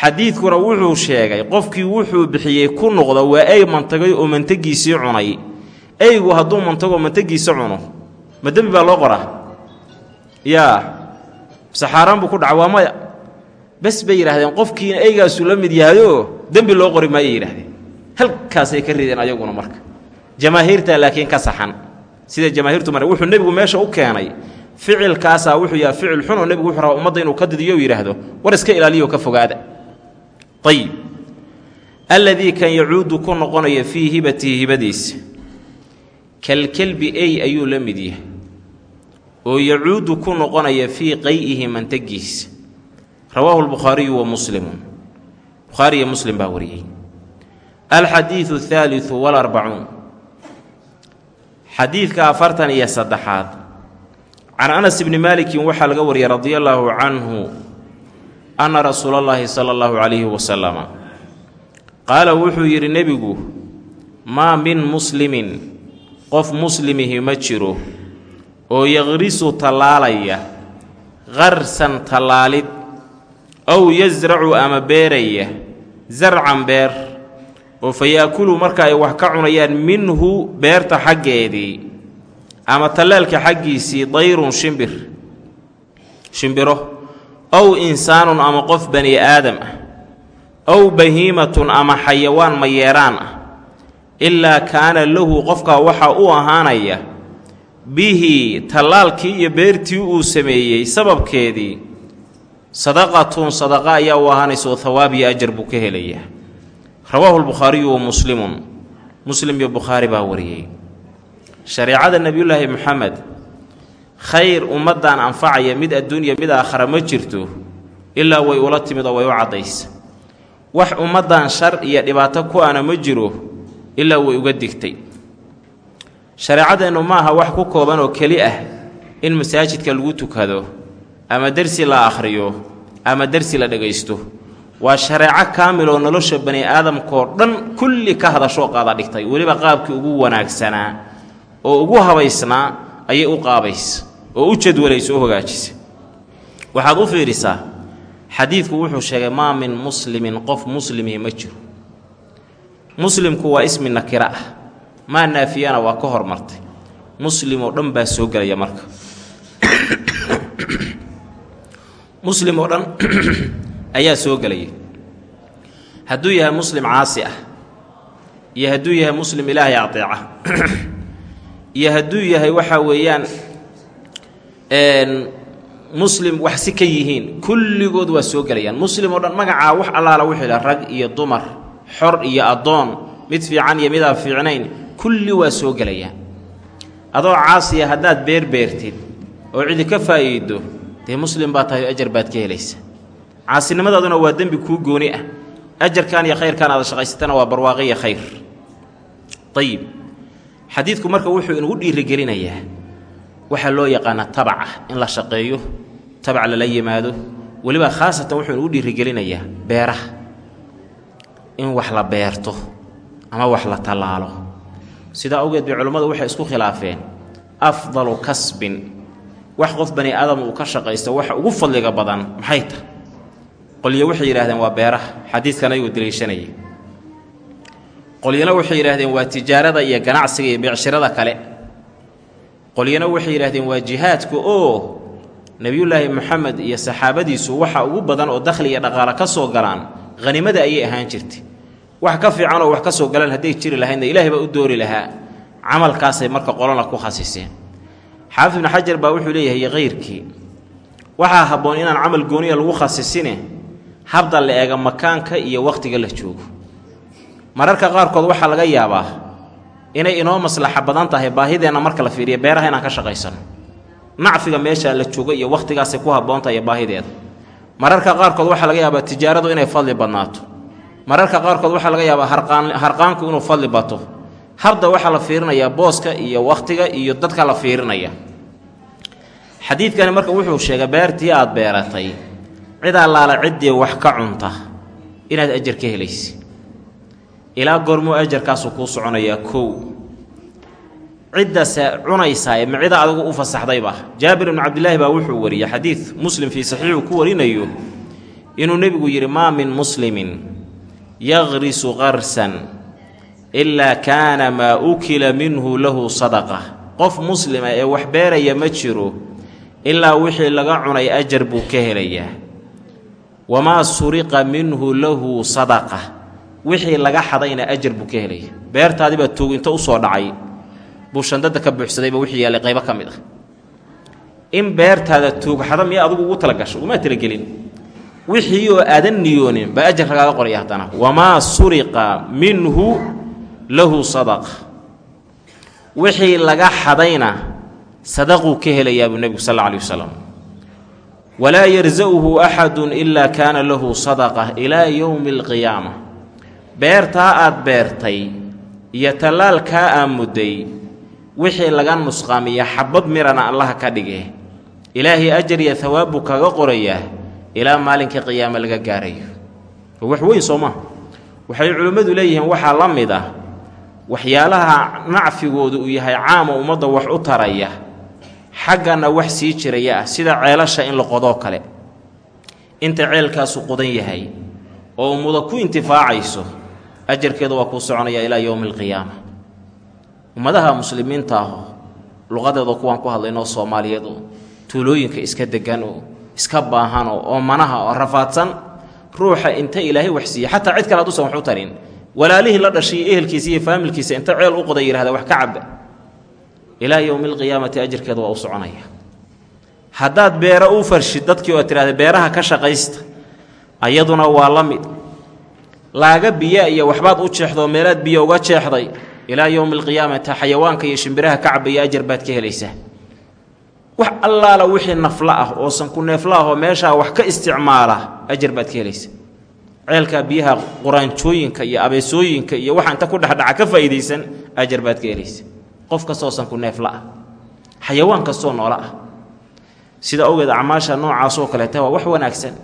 Xadiidkuna wuxuu sheegay qofkii wuxuu bixiyey ku noqdo waa ey mantagay oo mantagiisii cunay eygu hadduu mantago mantagiisa cuno ma dembi baa loo qoraa? Yaa saxaaraan buu ku dhaca waa maya. Bes bay yidhahdeen qofkiina eygaasuu la mid yahayoo dembi loo qori maayay yidhahdeen halkaasay ka rideen ayaguna marka. Jamaahiirtaa laakiin ka saxan. Sida jamaahiirtu mare wuxuu nebigu meesha u keenay. Ficilkaasaa wuxuu yaha ficil xun oo nebigu wuxuu rabaa ummadda inuu ka didiyo yidhaahdo. War iska ilaaliyo ka fogaada. Ayib alladii kan yacuudu ku noqonaya fii hibatihi hibadiisa kalkelbi ey ayuu la mid yahay oo yacuudu ku noqonaya fii qay'ihi mantagiisa. Rawaahu lbukhaariyu wa muslimun. Bukhaari iyo muslim baa wariyey. Alxadiidu athaaliu walarbacuun xadiidka afartan iyo saddexaad. Can anas bni maalikin waxaa laga wariyay radia allaahu canhu anna rasuula allaahi sala allahu calayhi wasalama. Qaala wuxuu yidhi nebigu maa min muslimin qof muslimihi ma jiro oo yaqrisu tallaalaya qarsan tallaalid ow yasracu ama beeraya zarcan beer oo fa yaakulu marka ay wax ka cunayaan minhu beerta xaggeedii ama tallaalka xaggiisii dayrun shimbir shimbiro ow insaanun ama qof bani aadam ah ow bahiimatun ama xayawaan mayeeraan ah ilaa kaana lahu qofkaa waxaa u ahaanaya bihi tallaalkii iyo beertii uu sameeyey sababkeedii sadaqatun sadaqa ayaa u ahaanaysa oo hawaab iyo ajar buu ka helayaa. Rawaahu lbukhaariyu wa muslimun. Muslim iyo bukhaari baa wariyey. Shareecada nebiyullaahi moxamed khayr ummaddan anfacaya mid adduunya mid aakhara ma jirto ilaa way ula timid oo way u caddaysa wax ummaddan shar iyo dhibaato ku ana ma jiro ilaa way uga digtay. Shareecadeennu maaha wax ku kooban oo keli ah in masaajidka lagu tukado ama dersi la akhriyo ama dersi la dhegaysto waa shareeco kaamil oo nolosha bani aadamkaoo dhan kulli ka hadashoo qaada dhigtay. Weliba qaabkii ugu wanaagsanaa oo ugu habaysnaa ayay u qaabaysa oo u jadwalaysa oo hogaajisa waxaad u fiidhisaa xadiidku wuxuu sheegay maa min muslimin qof muslimihi ma jiro muslimku waa ismi nakira ah. Maa naafiyana waa ka hormartay. Muslim oo dhan baa soo gelaya marka. Muslim oo dhan ayaa soo gelaya. Hadduu yahay muslim caasi ah iyo hadduu yahay muslim ilaahay ateeca iyo hadduu yahay waxaa weeyaan muslim wax si ka yihiin kulligood waa soo gelayaan. Muslim oo dhan magacaa wax allaala wixii la rag iyo dumar xor iyo addoon mid fiican iyo mid aan fiicnayn kulli waa soo gelayaan adoo caasiya haddaad beerbeertid oo cidi ka faa'iido dee muslim baa tahay ajar baad ka helaysa caasinimadaaduna waa dembi kuu gooni ah. Ajarkan iyo khayrkan aada shaqaysatana waa barwaaqi iyo khayr. Ayib xadiidku marka wuxuu inugu dhiirigelinayaa waxaa loo yaqaanaa tabaca in la shaqeeyo tabac lala yimaado. Weliba khaasatan wuxuu inugu dhiirigelinayaa beeraha in wax la beerto ama wax la tallaalo. Sidaa awgeed bay culimmadu waxay isku khilaafeen. Afdalu kasbin. Wax qof bani aadam uu ka shaqaysto waxa ugu fadliga badan maxay tah qolyo waxay yidhahdeen waa beeraha. Xadiidkan ayuu daliishanayay. Qolyana waxay yidhaahdeen waa tijaarada iyo ganacsiga iyo beecshirada kale. Qolyana waxay yidhahdeen waa jihaadka oo nebiyullaahi moxamed iyo saxaabadiisu waxa ugu badan oo dakhli iyo dhaqaale ka soo galaan hanimada ayay ahaan jirtay wax ka fiican oo wax ka soo galaan hadday jiri lahaydna ilaahay baa u doori lahaa. Camalkaasay marka qolona ku khasiseen. Xaafid ibnu xajar baa wuxuu leeyahay kayrkii waxaa habboon inaan camal gooniya lagu khasisine habda la eega makaanka iyo wakhtiga la joogo. Mararka qaarkood waxaa laga yaabaa inay inoo maslaxa badan tahay baahideenna marka la fiiriyo beeraha inaan ka shaqaysano. Nacfiga meeshaa la joogo iyo wakhtigaasay ku habboontahay baahideeda. Mararka qaarkood waxaa laga yaabaa tijaaradu inay fadli badnaato mararka qaarkood waxaa laga yaabaa harqaan harqaanku inuu fadli bato. Habda waxaa la fiirinayaa booska iyo wakhtiga iyo dadka la fiirinaya. Xadiidkani marka wuxuu sheegay beertii aad beeratay cid allaala ciddii wax ka cunta inaad ajar ka helaysa ilaa goormuu ajarkaasu kuu soconayaa kow. Ciddase cunaysaa ma cida adigu u fasaxdayba. Jaabir ibnu cabdilaahi baa wuxuu wariyey xadiid muslim fii saxiixu ku warinayo inuu nebigu yidhi maa min muslimin yaqrisu qarsan ilaa kaana maa ukila minhu lahu sadaqa. Qof muslima ee wax beeraya ma jiro ilaa wixii laga cunay ajar buu ka helayaa wamaa suriqa minhu lahu sadaqa. Wixii laga xadayna ajar buu ka helaya. Beertaadibaa tuug inta u dhacay. Buu shandada ka buuxsadayba wixii yaallay qaybo ka mid ah. In beertaada tuug xada miya adigu ugu talagasho umaa talagelin wixii oo aadan niyoonin baa ajar lagaaga qoraya haddana. Wamaa suriqa minhu lahu sadaqa wixii laga xadayna sadaquu ka helayaa buu nebigu sal alla alih wasalam walaa yarsa'uhu axadun ilaa kaana lahu sadaqa ilaa yowmi alqiyaama beertaa aad beertay iyo tallaalkaa aa mudday wixii laga nusqaamiya xabad mirana allaha ka dhige ilaahay ajar iyo hawaab buu kaga qorayaa ilaa maalinkii qiyaame laga gaarayo. Wax weyn soo maa waxay culimmadu leeyihiin waxaa la mid ah. Waxyaalaha nacfigoodu uu yahay caama ummadda wax u taraya xaggana wax sii jiraya ah sida ceelasha in la qodoo kale. Inta ceelkaasu qodan yahay oo ummuda ku intifaacayso ajarkeeda waa kuu soconaya ilaa yowmi alqiyaama ummadaha muslimiinta aho luqadeeda kuwaan ku hadlaynoo soomaaliyeed oo tuulooyinka iska degan oo iska baahan oo oomanaha oo rafaadsan ruuxa inta ilaahay wax siiya xataa cid kale haduusan wax u tarin walaalihii la dhashay iyo ehelkiisa iyo faamilkiisa inta ceel u qoda yihahda wax ka cabba ilaa yowmi alqiyaamati ajarkeeda waa u soconaya. Haddaad beero u farshid dadkii oo tidhahda beeraha ka shaqaysta ayaduna waa la mid. Laaga biya iyo waxbaad u jeexdoo meelaad biyo uga jeexday ilaa yowmi alqiyaamati xayawaanka iyo shimbiraha ka cabaya ajar baad ka helaysaa wax allaala wixii nafla ah oo sanku neefla ah oo meeshaa wax ka isticmaala ajar baad ka helaysa. Ceelkaa biyaha quraanjooyinka iyo abeesooyinka iyo waxa inta ku dhexdhaca ka faa'iidaysan ajar baad ka helaysa. Qof kastoo sanku neefla ah xayawaan kastoo noolo ah. Sida awgeed acmaasha noocaasoo kaleeta waa wax wanaagsan.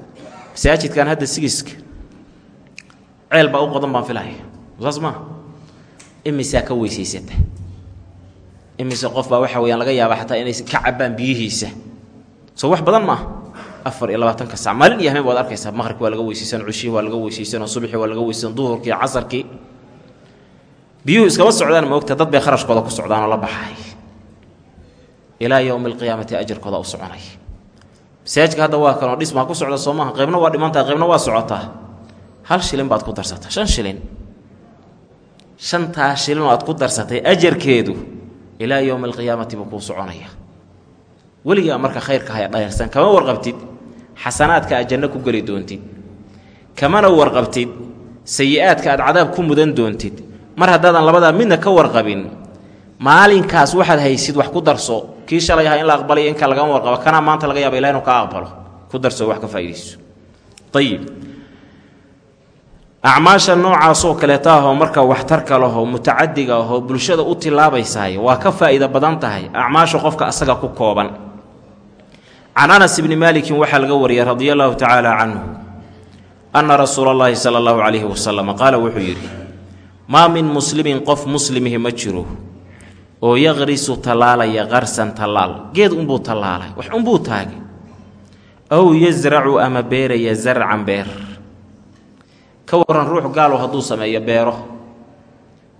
Masaajidkan hadda sigiska ceel baa u qodan baan filaya saas maa imisaa ka weysaysata imise qof baa waxa weyaan laga yaabaa xataa inay ka cabbaan biyihiisa. Soo wax badan maaha. Afar iyo labaatanka sac maalin iyo hameen baad arkaysaa. Maqribki waa laga weysaysan cushihii waa laga weysaysanoo subaxii waa laga weysaysan duhurkii casarkii. Biyuhu iskama socdaan moogta dad bay kharashkooda ku socdaanoo la baxay. Ilaa yowmi alqiyaamati ajarkooda u soconay. Masaajidka hadda waa kanoo dhismaa ku socda soo maaha. Qaybna waa dhimantaha qaybna waa socotaa. Hal shilin baad ku darsataa shan shilin. Shantaa shilin oo aad ku darsatay ajarkeedu ilaa yowmi alqiyaamati buu kuu soconaya. Weligaa marka khayrka haya dhayarsan kama warqabtid xasanaadka aad janno ku geli doontid kamana warqabtid sayi-aadka aad cadaab ku mudan doontid mar haddaadan labadaa midna ka warqabin maalinkaas waxaad haysid wax ku darso kii shalay ahaa in la aqbalaya inka lagama warqabo kanaa maanta laga yaaba ilah inuu kaa aqbalo ku darso wax ka faa'iidayso. Ayib acmaasha noocaasoo kaleeta ahoo marka waxtarka lahoo mutacadiga ahoo bulshada u tilaabaysaay waa ka faa'iida badan tahay acmaasha qofka asaga ku kooban. Can anas ibni maalikin waxaa laga wariyay radia allahu tacaala canhu anna rasuula allahi sala allahu calayhi wasalam qaala wuxuu yidhi maa min muslimin qof muslimihi ma jiro oo yaqrisu tallaalaya qarsan tallaal. Geed unbuu tallaalay wax unbuu taagay. Aw yasracu ama beeraya zarcan beer ka waran ruux gaalo hadduu sameeyo beero.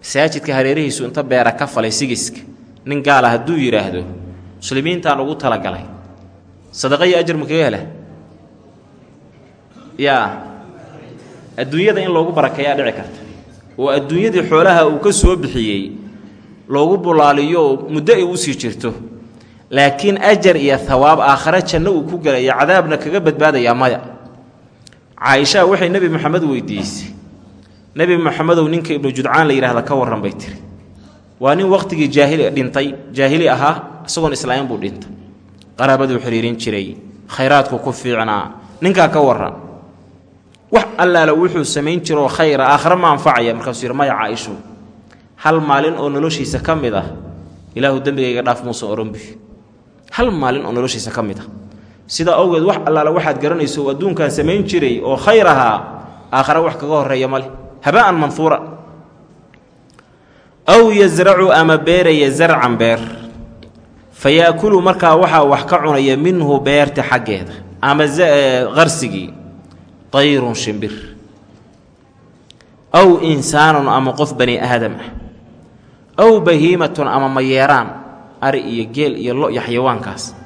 Masaajidka hareerihiisu inta beera ka falay sigiska nin gaala hadduu yidhaahdo muslimiintaan ugu talagalay. Sadaqa iyo ajar mukaga hela? Yaa adduunyada in loogu barakeeyaa dhici karta. Oo adduunyadii xoolaha uu ka soo bixiyey loogu bulaaliyo muddo ay u sii jirto. Laakiin ajar iyo hawaab aakhare janno uu ku gelaya cadaabna kaga badbaadayaa maya caaishaa waxay nebi moxamed weydiisay. Nebi moxamedow ninka ibnu judcaan la yidhahda ka warran bay tiri. Waa nin wakhtigii jaahili dhintay. Jaahili ahaa isagoon islaamin buu dhintay. Qaraabaduu xidhiirin jiray. Khayraadku ku fiicnaa. Ninkaa ka warran. Wax allaala wuxuu samayn jiroo khayra aakhare ma anfacaya. Markaasuu yidhi maya caaishu hal maalin oo noloshiisa ka mid ah ilaahu dembigayga dhaaf muusan oranbi hal maalin oo noloshiisa ka mid ah sidaa awgeed wax allaala waxaad garanayso adduunkan samayn jiray oo khayr ahaa aakhare wax kaga horreeya male. Haba'an manhuura aw yasracu ama beeraya zarcan beer. Fa yaakulu markaa waxaa wax ka cunaya minhu beerta xaggeeda. Ama qarsigii. Tayrun shimbir. Aw insaanun ama qof bani aadam. Ah aw bahiimatun ama mayeeraan ari iyo geel iyo lo iyo xayawaankaas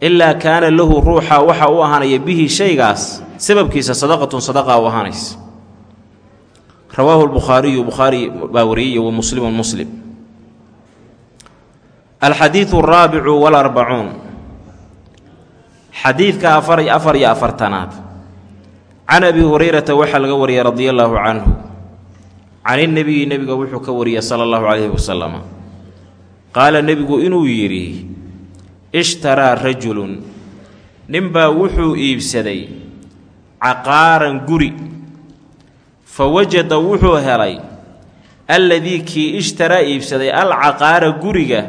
ilaa kaana lahu ruuxa waxa u ahaanaya bihi shaygaas sababkiisa sadaqatun sadaqa u ahaanaysa. Rawaahu lbukhaariyu bukhaari baa wariyey wa muslimun muslim. Alxadiidu araabicu walarbacuun xadiidka afar afar iyo afartanaad. Can abi hurayrata waxaa laga wariyay radia allaahu canhu. Can inebiyi nebiga wuxuu ka wariyey sala allahu calayhi wasalam qaala nebigu inuu yidhi ishtaraa rajulun. Ninbaa wuxuu iibsaday caqaaran guri. Fa wajada wuxuu helay alladii kii ishtaraa iibsaday alcaqaara guriga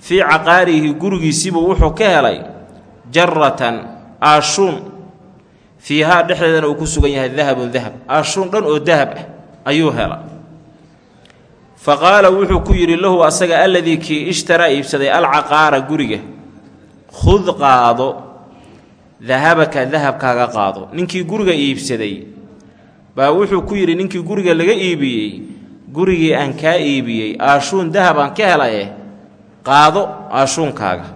fii caqaarihi gurigiisiibuu wuxuu ka helay jaratan aashuun. Fiihaa dhexdeedana uu ku sugan yahay dahabun dahab. Aashuun dhan oo dahab ah ayuu hela fa qaala wuxuu ku yidhi lahu asaga alladii kii ishtaraa iibsaday alcaqaara guriga khud qaado dahabaka dahabkaaga qaado. Ninkii guriga iibsaday baa wuxuu ku yidhi ninkii guriga laga iibiyey gurigii aan kaa iibiyey aashuun dahab aan ka helaye qaado aashuunkaaga.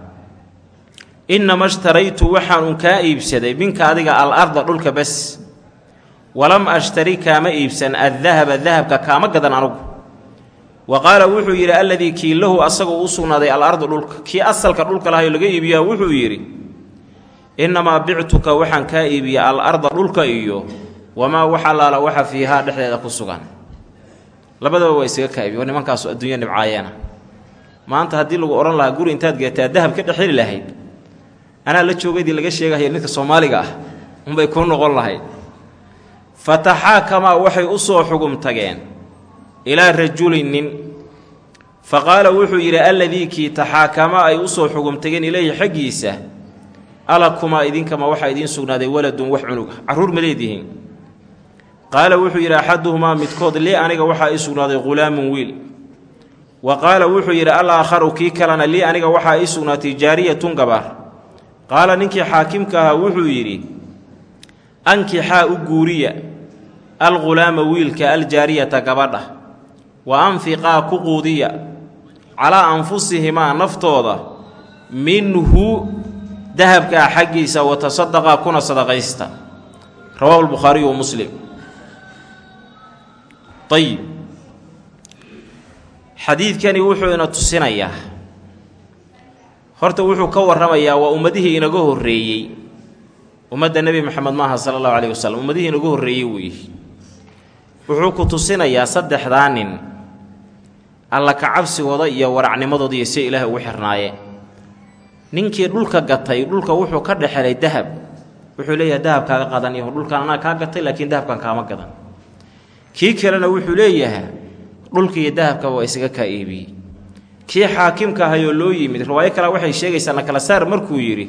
Innama shtaraytu waxaanun kaa iibsaday minka adiga al arda dhulka bas walam ashtari kaama iibsan addahaba dahabka kaama gadan anugu wa qaala wuxuu yidhi alladii kii lahu asagoo u sugnaaday al ardu dhulka kii asalka dhulka lahayo laga iibiyaa wuxuu yidhi innamaa bictuka waxaan kaa iibiya al arda dhulka iyo wamaa wax allaala waxa fiihaa dhexdeeda ku sugan. Labadaba waa isaga kaa iibiy nimankaasu adduunya nibcaayeena maanta haddii lagu odhan lahaa guri intaad geetaa dahab ka dhex heli lahayd anaa la joogaydii laga sheegahaya ninka soomaaliga ah unbay kuu noqon lahayd. Fataxaakamaa waxay u soo xugum tageen ilaa rajulin nin fa qaala wuxuu yidhi alladii kii taxaakama ay u soo xugum tageen ilayhi xaggiisa alakumaa idinkama waxaa idiin sugnaaday waladun wax cunuga carruur ma leedihiin. Qaala wuxuu yidhi axaduhumaa midkood lii aniga waxaa ii sugnaaday ghulaamun wiil. Wa qaala wuxuu yidhi al aakharu kii kalena lii aniga waxaa ii sugnaatay jaariyatun gabaar. Qaala ninkii xaakimka ahaa wuxuu yidhi ankixaa u guuriya alghulaama wiilka aljaariyata gabadha wa anfiqaa ku quudiya calaa anfusihimaa naftooda minhu dahabkaa xaggiisa watasadaqa kuna sadaqaysta. Rawaahu lbukhaariyu muslim. Ayib xadiidkani wuxuu ina tusinayaa. Horta wuxuu ka warramayaa waa ummadihii inaga horreeyey. Ummadda nebi moxamed maaha sala allahu calayh wasalam ummadihii inaga horreeyey weeye wuxuu ku tusinayaa saddexdaa alla ka cabsigooda iyo waracnimadooda iyo si ilaahay ugu xirnaayeen ninkii dhulka gatay dhulka wuxuu ka dhexelay dahab. Wuxuu leeyahay dahab kaaga qadan yaho dhulkan anaa kaa gatay laakiin dahabkan kaama gadan. Kii kalena wuxuu leeyahay dhulka iyo dahabkaba waa isaga kaa iibiyey kii xaakimka ahayoo loo yimid riwaayo kale waxay sheegaysaa nakala saar markuu yidhi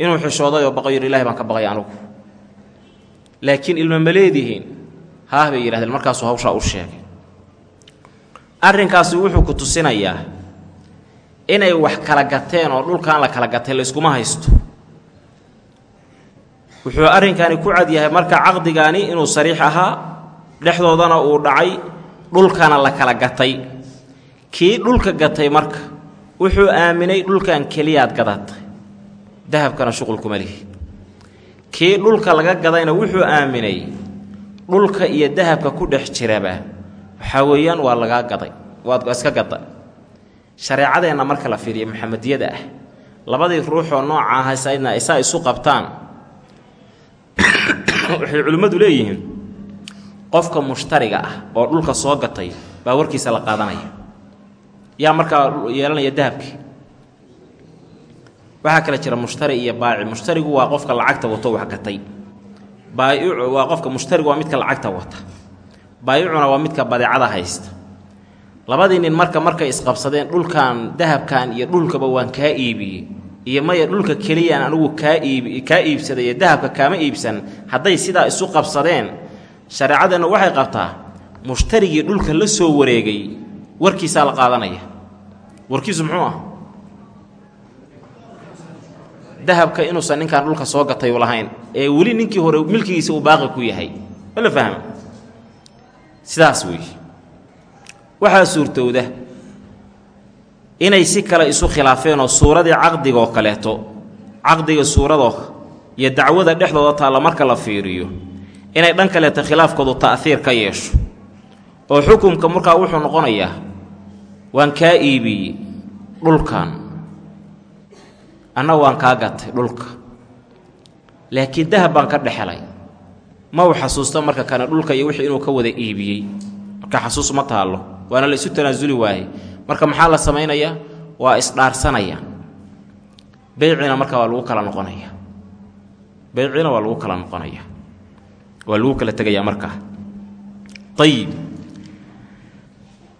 inuu xishooday oo baqayo ilahi baan ka baqay anugu. Laakiin ilma ma leedihiin? Haah bay yidhahdeen markaasuu hawshaa u sheegay arrinkaasi wuxuu ku tusinayaa inay wax kala gateen oo dhulkan la kala gatay layskuma haysto. Wuxuu arrinkaani ku cad yahay marka caqdigaani inuu sariix ahaa dhexdoodana uu dhacay dhulkana la kala gatay. Kii dhulka gatay marka wuxuu aaminay dhulkan keliyaad gadatay dahabkana shuqulkuma lihi. Kii dhulka laga gadayna wuxuu aaminay dhulka iyo dahabka ku dhex jiraba waxaa weeyaan? Waa lagaa gaday. Waad iska gada shareecadeenna marka la fiiriyo maxamediyada ah labadii ruuxoo nooca ah saydna isaa isu qabtaan. Waxay culimmadu leeyihiin qofka mushtariga ah oo dhulka soo gatay baa warkiisa la qaadanaya. Yaa markaa yeelanaya dahabkii waxaa kale jira mushtari iyo baaci. Mushtarigu waa qofka lacagta wato wax gatay. Baayicu waa qofka mushtarigu waa midka lacagta wata baayicuna waa midka badeecada haysta. Labadii nin marka markay isqabsadeen dhulkan dahabkan iyo dhulkaba waan kaa iibiyey. Iyo maya dhulka keliyaan anigu kaa iib kaa iibsaday iyo dahabka kaama iibsan hadday sidaa isu qabsadeen shareecadeenna waxay qabtaa mushtarigii dhulka la soo wareegay warkiisaa la qaadanaya. Warkiisu muxuu ah? Dahabka inuusan ninkan dhulka soo gatay u lahayn ee weli ninkii hore milkigiisa uu baaqi ku yahay. Ma la fahma sidaas weeye waxaa suurtowda inay si kale isu khilaafeenoo suuradii caqdigaoo kaleeto caqdiga suuradoo iyo dacwada dhexdooda taalla marka la fiiriyo inay dhan kaleeto khilaafkoodu ta'hiir ka yeesho. Oo xukumka markaa wuxuu noqonayaa waan kaa iibiyey dhulkan. Anna waan kaa gatay dhulka. Laakiin dahab baan ka dhexelay ma u xasuusto marka kane dhulka iyo wixii inuu ka wada iibiyey. Marka xasuus ma taallo. Waana la isu tanaasuli waaye marka maxaa la samaynayaa waa isdhaarsanaya. Beyciina marka waa lagu kala noqonaya. Beyciina waa lagu kala noqonaya. Waa lagu kala tegayaa markaa ayib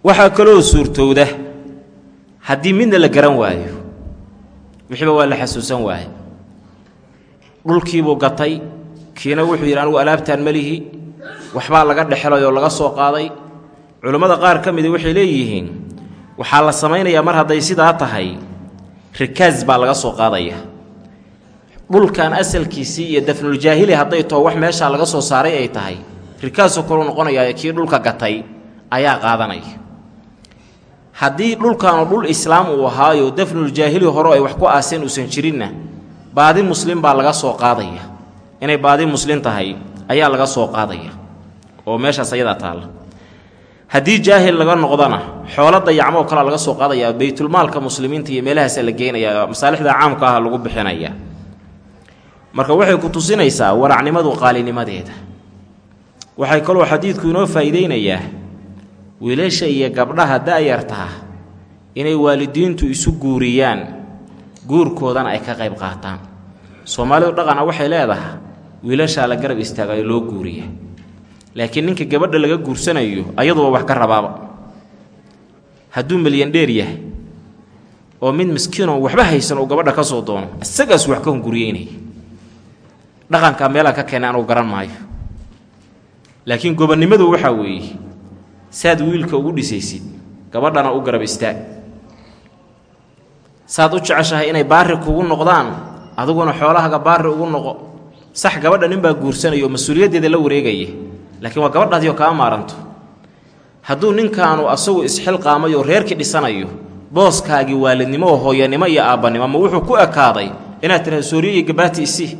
waxaa kaloo suurtowda haddii midna la garan waayo wixiiba waa la xasuusan waaye. Dhulkiibuu gatay kiina wuxuu yidhi anigu alaabtaan ma lihi waxbaa laga dhexelay oo laga soo qaaday. Culammada qaar ka mida waxay leeyihiin waxaa la samaynayaa mar hadday sidaa tahay rikaas baa laga soo qaadaya. Dhulkan asalkiisii iyo dafnuljaahili hadday taho wax meeshaa laga soo saaray ay tahay rikaasoo kaluu noqonayaa kii dhulka gatay ayaa qaadanaya. Haddii dhulkaanu dhul islaam uu ahaayo dafnuljaahili hore ay wax ku aaseen uusan jirinna baadi muslim baa laga soo qaadaya inay baadi muslim tahay ayaa laga soo qaadaya oo meeshaas ayadaa taalla haddii jaahil laga noqdona xoolo dayacmoo kalea laga soo qaadayaa baytulmaalka muslimiinta iyo meelahaasa la geynayaa masaalixda caamka ah lagu bixinaya. Marka waxay ku tusinaysaa waracnimadu qaalinimadeeda waxay kaloo xadiidku inoo faa'iideynayaa wiilasha iyo gabdhaha da'yartaa inay waalidiintu isu guuriyaan guurkoodana ay ka qayb qaataan. Soomaalidu dhaqana waxay leedahay wiilashaa la garab istaagayo loo guuriya laakiin ninka gabadha laga guursanayo ayaduba wax ka rabaaba. Hadduu milyan dheer yahay oo mid miskiinoo waxba haysan uu gabadha ka soo doono isagaas wax ka hunguriyeynaya dhaqankaa meelaa ka keenay anugu garan maayo. Laakiin gobonnimadu waxaa weeye saad wiilka ugu dhisaysid gabadhana u garab istaag. Saad u jeceshahay inay baari kugu noqdaan adiguna xoolahaga baari ugu noqo sax gabadha ninbaa guursanaya oo mas'uuliyaddeeda la wareegaya laakiin waa gabadhaadioo kaa maaranto. Hadduu ninkaanu asagu isxilqaamayo reerkii dhisanayo booskaagii waalidnimo oo hooyanimo iyo aabbanimo ma wuxuu ku ekaaday inaad tiraado sooriyo iyo gabaati isii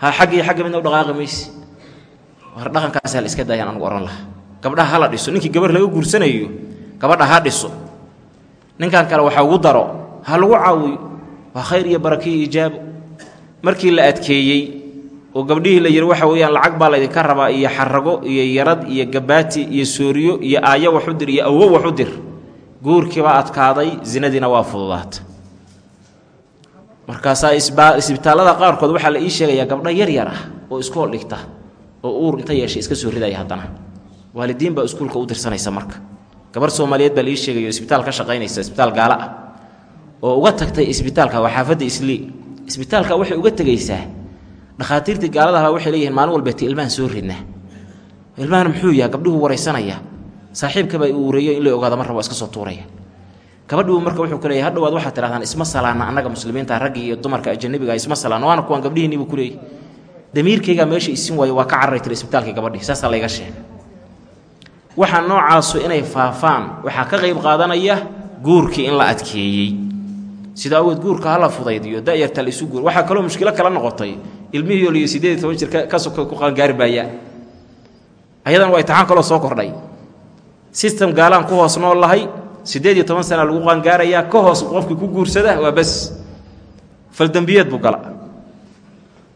ha xagga iyo xagga midna u dhaqaaqi maysi. War dhaqankaasaa la iska daayaan anugu odhan lahaa. Gabdhaha hala dhiso. Ninkii gabar laga guursanayo gabadha ha dhiso. Ninkan kale waxa ugu daro ha lagu caawiyo. Waa khayr iyo baraka iyo ijaabo. Markii la adkeeyey oo gabdhihii la yidhi waxa weeyaan lacag baa laydinka rabaa iyo xarago iyo yarad iyo gabaati iyo sooriyo iyo aayo wax u dir iyo awo wax u dir. Guurkiibaa adkaaday zinadiina waa fududaata markaasaa isbitaallada qaarkood waxaa la ii sheegayaa gabdho yar yar ah oo iskool dhigta oo uur inta yeeshay iska soo ridaya haddana. Waalidiin baa iskuulka u dirsanaysa marka. Gabar soomaaliyeed baa la ii sheegayo isbitaal ka shaqaynaysa isbitaal gaala ah. Oo uga tagtay isbitaalka waa xaafadda islii. Isbitaalka waxay uga tegaysaa dhakhaatiirtii gaaladaha waxay leeyihiin maalin walbeeti ilmahan soo ridna ilmahan muxuu yaha gabdhuhu waraysanaya saaxiibkabaa uu ureeyo in la ogaado mar raba iska soo tuuraya. Gabadhibu marka wuxuu ku leeyahy hadhowaad waxaad tidhahdaan isma salaana annaga muslimiinta raggii iyo dumarka ajanabiga isma salaana waana kuwaan gabdhihiinniibuu ku leeyay damiirkaygaa meesha isin waayo waa ka carray tiri isbitaalkii gabadhii saasaa layga sheegay. Waxaa noocaasu inay faafaan waxaa ka qayb qaadanaya guurkii in la adkeeyey sida aweed guurka hala fudaydiyo da'yarta la isu guur. Waxaa kaloo mushkilo kala noqotay. Ilmihii oliyo siddeed iyo toban jir ka soka ku qaangaari baaya. Ayadan waa itixaan kaloo soo kordhay. Sistem gaalaan ku hoos lahay. Siddeed iyo toban sana lagu ka hoos qofkii ku guursada waa bas faldembiyeed buu gala.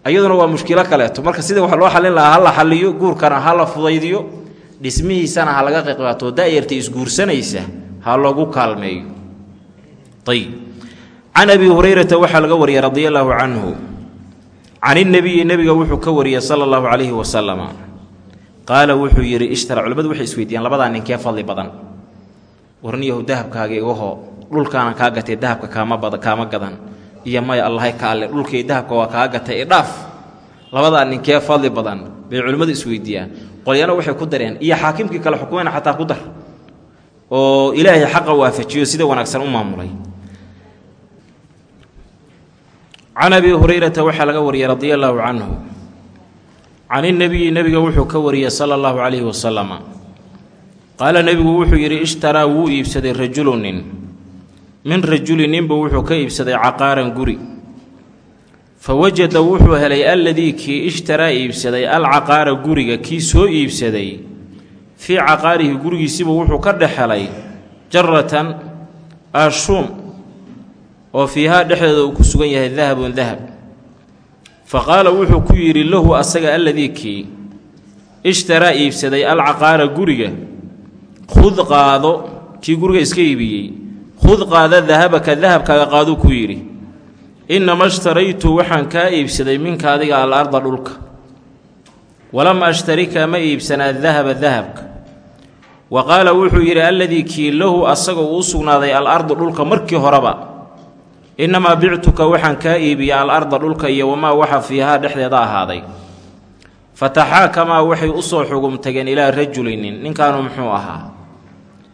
Ayaduna waa mushkilo kaleeto marka sida wax loo xallin lahaa ha la xalliyo guurkana ha la fudaydiyo. Dhismihiisana ha laga qayqaato da'yarta isguursanaysa ha loogu kaalmeeyo. Ayib can abi hurayrata waxaa laga wariyey radia allaahu canhu. Can innebiyi nebiga wuxuu ka wariyey sala allahu calayhi wasalama qaala wuxuu yidhi ishtara culimmadu waxay isweydiiyeen labadaa ninkee fadli badan? Warniyahu dahabkaaga igahoo dhulkaanan kaa gatay dahabka kaama bada kaama gadan. Iyo maya allahay ka alle dahabka waa kaa gatay idhaaf labadaa ninkee fadli badan bay culimmadu isweydiiyaan qolyana waxay ku dareen iyo xaakimkii kale xukumayna xataa ku dar oo ilaahay xaqa waafajiyo sida wanaagsan u maamulay can abi hurayrata waxaa laga wariyey radia allaahu canhu. Can innebiyi nebiga wuxuu ka wariyey sala allahu calayhi wasalama qaala nebigu wuxuu yidhi ishtaraa wuu iibsaday rajulu nin. Min rajuli ninba wuxuu ka iibsaday caqaaran guri. Fa wajada wuxuu helay alladii kii ishtaraa iibsaday alcaqaara guriga kii soo iibsaday fii caqaarihi gurigiisiba wuxuu ka dhex helay jaratan aashuun oo fiihaa dhexdeeda uu ku sugan yahay dahabun dahab. Fa qaala wuxuu ku yidhi lahu asaga alladii kii ishtaraa iibsaday alcaqaara guriga. Khud qaado. Kii guriga iska iibiyey. Khud qaada dahabaka dahabkaaga qaaduu ku yidhi. Innama ashtaraytu waxaan kaa iibsaday minka adiga al arda dhulka. Walam ashtarika ma iibsan addahaba dahabka. Wa qaala wuxuu yidhi alladii kii lahu asaga uu sugnaaday al ardu dhulka markii horeba innamaa bictuka waxaan kaa iibiyey al arda dhulka iyo wamaa waxa fiihaa dhexdeeda ahaaday fataxaakamaa waxay u soo xugum tageen ilaa rajulinin ninkaanu muxuu ahaa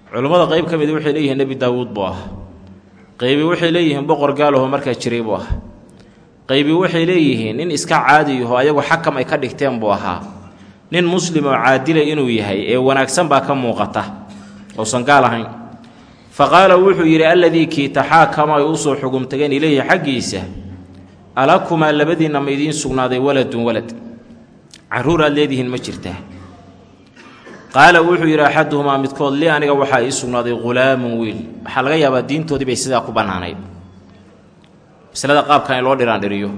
culummada qayb ka mid waxay leeyihiin nebi daawuud buu ah qaybi waxay leeyihiin boqor gaalaho markaa jiray buu ah qaybi waxay leeyihiin nin iska caadiyaho ayagu xakam ay ka dhigteen buu ahaa nin muslim oo caadila inuu yahay ee wanaagsan baa ka muuqata uusan gaal ahayn fa qaala wuxuu yidhi alladii kii taxaakama ay u soo xugum tageen ileyhi xaggiisa alakumaa labadiinna ma idiin sugnaaday waladun walad? Carruur aad leedihiin ma jirtaa qaala wuxuu yidhi axaduhumaa midkood li aniga waxaa ii sugnaaday hulaamun wiil. Waxaa laga yaabaa diintoodii bay sidaa ku bannaanayd. Maslada qaabkan in loo dhiraandhiriyo.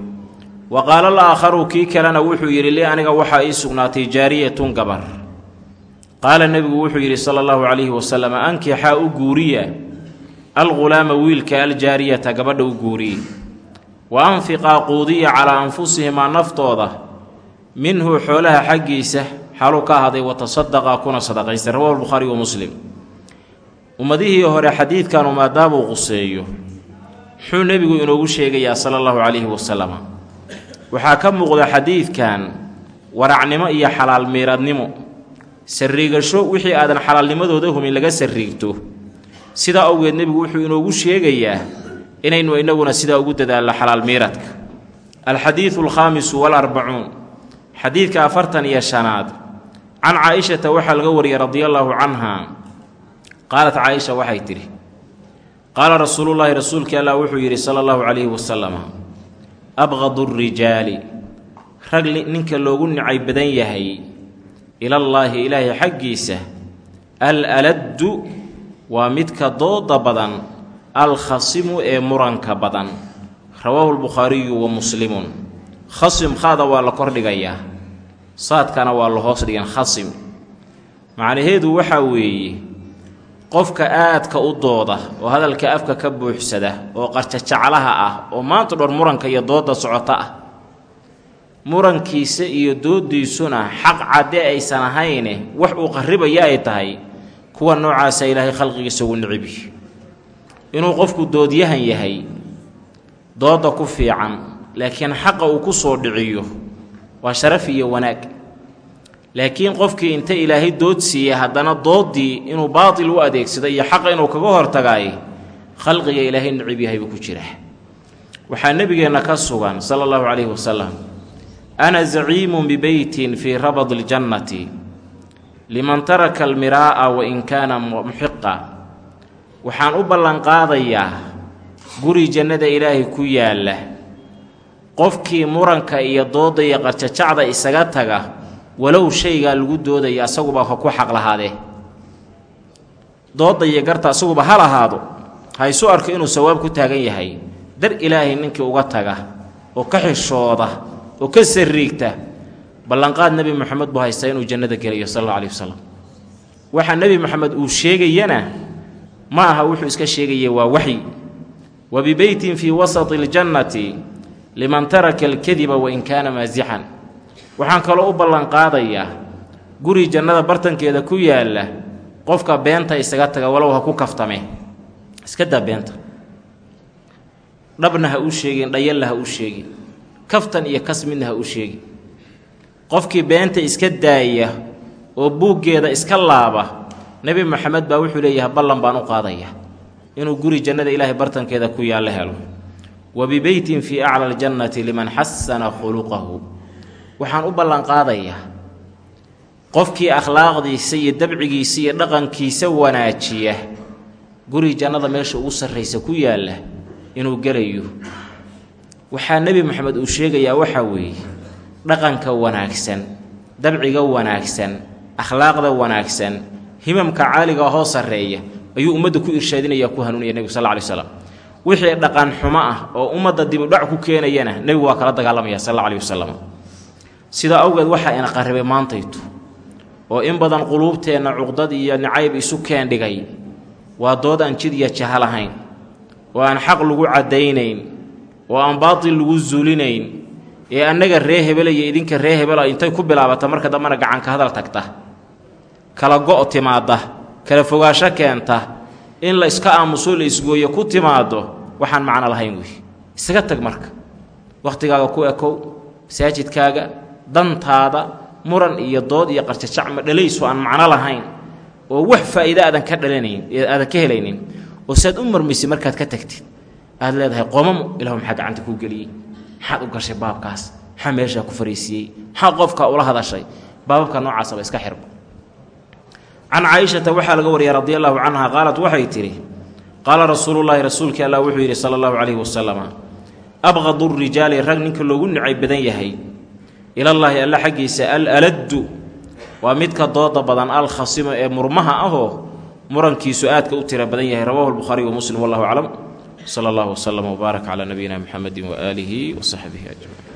Wa qaala alaakharu kii kalena wuxuu yidhi li aniga waxaa ii sugnaatay jaariyatun gabar qaala nebigu wuxuu yidhi sala allahu calayhi wasalam ankixaa u guuriya? Alghulaama wiilka aljaariyata gabadha u guuriye wa anfiqaa quudiya calaa anfusihimaa naftooda. Minhu xoolaha xaggiisa xaaluu ka ahaaday watasadaqaa kuna sadaqaysta rawahu lbukhaari wa muslim. Ummadihii hore xadiidkanu maadaamuu quseeyo muxuu nebigu inoogu sheegayaa sala allahu calayhi wasalam waxaa ka muuqda xadiidkan waracnimo iyo xalaal miiradnimo sarriigasho wixii aadan xalaalnimadooda humin laga sarriigto. Sidaa awgeed nebigu wuxuu inoogu sheegayaa inaynu innaguna sidaa ugu dadaalno xalaal miiradka. Alxadiidu alkhaamisu waalarbacuun xadiidka afartan iyo shanaad. Can caa-ishata waxaa laga wariyey radia allaahu canha. Qaalat caa-isha waxay tidhi qaala rasuulullaahi rasuulkii allah wuxuu yidhi sala allahu calayhi wasalam abqadu rijaali rag ninka loogu nicay badan yahay ilallaahi ilaahay xaggiisa al aladdu waa midka dooda badan alkhasimu ee muranka badan. Rawaahu lbukhaariyu wa muslimun. Khasim khaada waa la kordhigayaa saadkana waa la hoos dhigan khasim. Macnaheedu waxaa weeye qofka aadka u dooda oo hadalka afka ka buuxsada oo qarjajaclaha ah oo maanta dhor muranka iyo dooda socota ah murankiisa iyo doodiisuna xaq cadde aysan ahayne wax uu qarribaya ay tahay kuwa noocaasa ilaahay khalqigiisa ugu nicibi inuu qofku doodyahan yahay dooda ku fiican laakiin xaqa uu ku soo dhiciyo waa sharaf iyo wanaag. Laakiin qofkii inta ilaahay dood siiyey haddana dooddii inuu baatil u adeegsado iyo xaqa inuu kaga hortagaay khalqiga ilaahay nicib yahay buu ku jira. Waxaa nebigeenna ka sugan sala allahu calayhi wasalam ana zaciimun bibeytin fii rabad ljannati liman taraka almiraa'a wain kaana muxiqa waxaan u ballanqaadayaa guri jannada ilaahay ku yaalla qofkii muranka iyo dooda iyo qarjajacda isaga taga walow shaygaa lagu doodaya asaguba ha ku xaq lahaadee dooda iyo garta asaguba ha lahaado ha isu arko inuu sawaab ku taagan yahay dar ilaahay ninkii uga taga oo ka xishooda oo ka sariigta ballanqaad nebi moxamed buu haystaa inuu jannada gelayo sal alla alih wasalam waxaa nebi moxamed uu sheegayana ma aha wuxuu iska sheegaya waa waxyi. Wa bibeytin fii wasati اljannati liman taraka alkadiba wain kaana maasixan waxaan kaloo u ballanqaadayaa guri jannada bartankeeda ku yaalla qofka beenta isaga taga walow ha ku kaftame. Iska daa beenta. Dhabna ha uu sheegin dhayalla ha uu sheegin kaftan iyo kas midna ha uu sheegin qofkii beenta iska daaya oo buuggeeda iska laaba nebi moxamed baa wuxuu leeyahay ballan baan u qaadaya. Inuu guri jannada ilaahay bartankeeda ku yaalla helo. Wa bibeytin fii acla aljannati liman xasana khuluqahu waxaan u ballanqaadayaa qofkii akhlaaqdiisa iyo dabcigiisa iyo dhaqankiisa wanaajiya guri jannada meesha ugu sarraysa ku yaalla inuu gelayo waxaa nebi moxamed uu sheegayaa waxaa weeye dhaqanka wanaagsan dabciga wanaagsan akhlaaqda wanaagsan himamka caaliga hoo sarreeya ayuu ummadda ku irshaadinaya ku hanuunaya nebigu sal ly slam wixii dhaqan xumo ah oo ummadda dibudhac ku keenayana nebigu waa kala dagaalamaya sal alla alih wasalam sidaa awgeed waxaa ina qarribay maantaytu oo in badan quluubteenna cuqdad iyo nacayb isu keendhigay waa dood aan jid iyo jaha lahayn oo aan xaq lagu caddaynayn oo aan baatil lagu zuulinayn ee annaga ree hebela iyo idinka ree hebela intay ku bilaabata marka dambena gacanka hadal tagta. Kala go' timaadda kala fogaasho keenta in la iska aamuso la isgooyo ku timaaddo waxaan macno lahayn wey isaga tag marka. Wakhtigaaga ku ekow masaajidkaaga dantaada muran iyo dood iyo qarjajac ma dhalayso aan macno lahayn oo wax faa'iide aadan ka dhalanayn aadan ka helaynin oo saad u marmaysid markaad ka tagtid aad leedahay qoomamo ilahu maxaa gacanta kuu geliyey? Maxaad u gashay baabkaas? Maxaa meeshaa ku fariisiiyey maxaa qofka ula hadashay? Baababka noocaasaba iska xirba can caaishata waxaa laga wariyay radi allahu canha qaalat waxay tidhi qaala rasuulullaahi rasuulkii allah wuxuu yidhi sala allahu calayhi wasalama abqadu rijaali rag ninka loogu nicay badan yahay. Ilallaahi alla xaggiisa al aladdu waa midka dooda badan alkhasimo ee murmaha ahoo murankiisu aadka u tira badan yahay rawahu lbukhaariy wa muslim wallahu aclam sala allahu waslama wbaarak calaa nabiyina muxamedi waaalihi wa saxbihi ajmaciin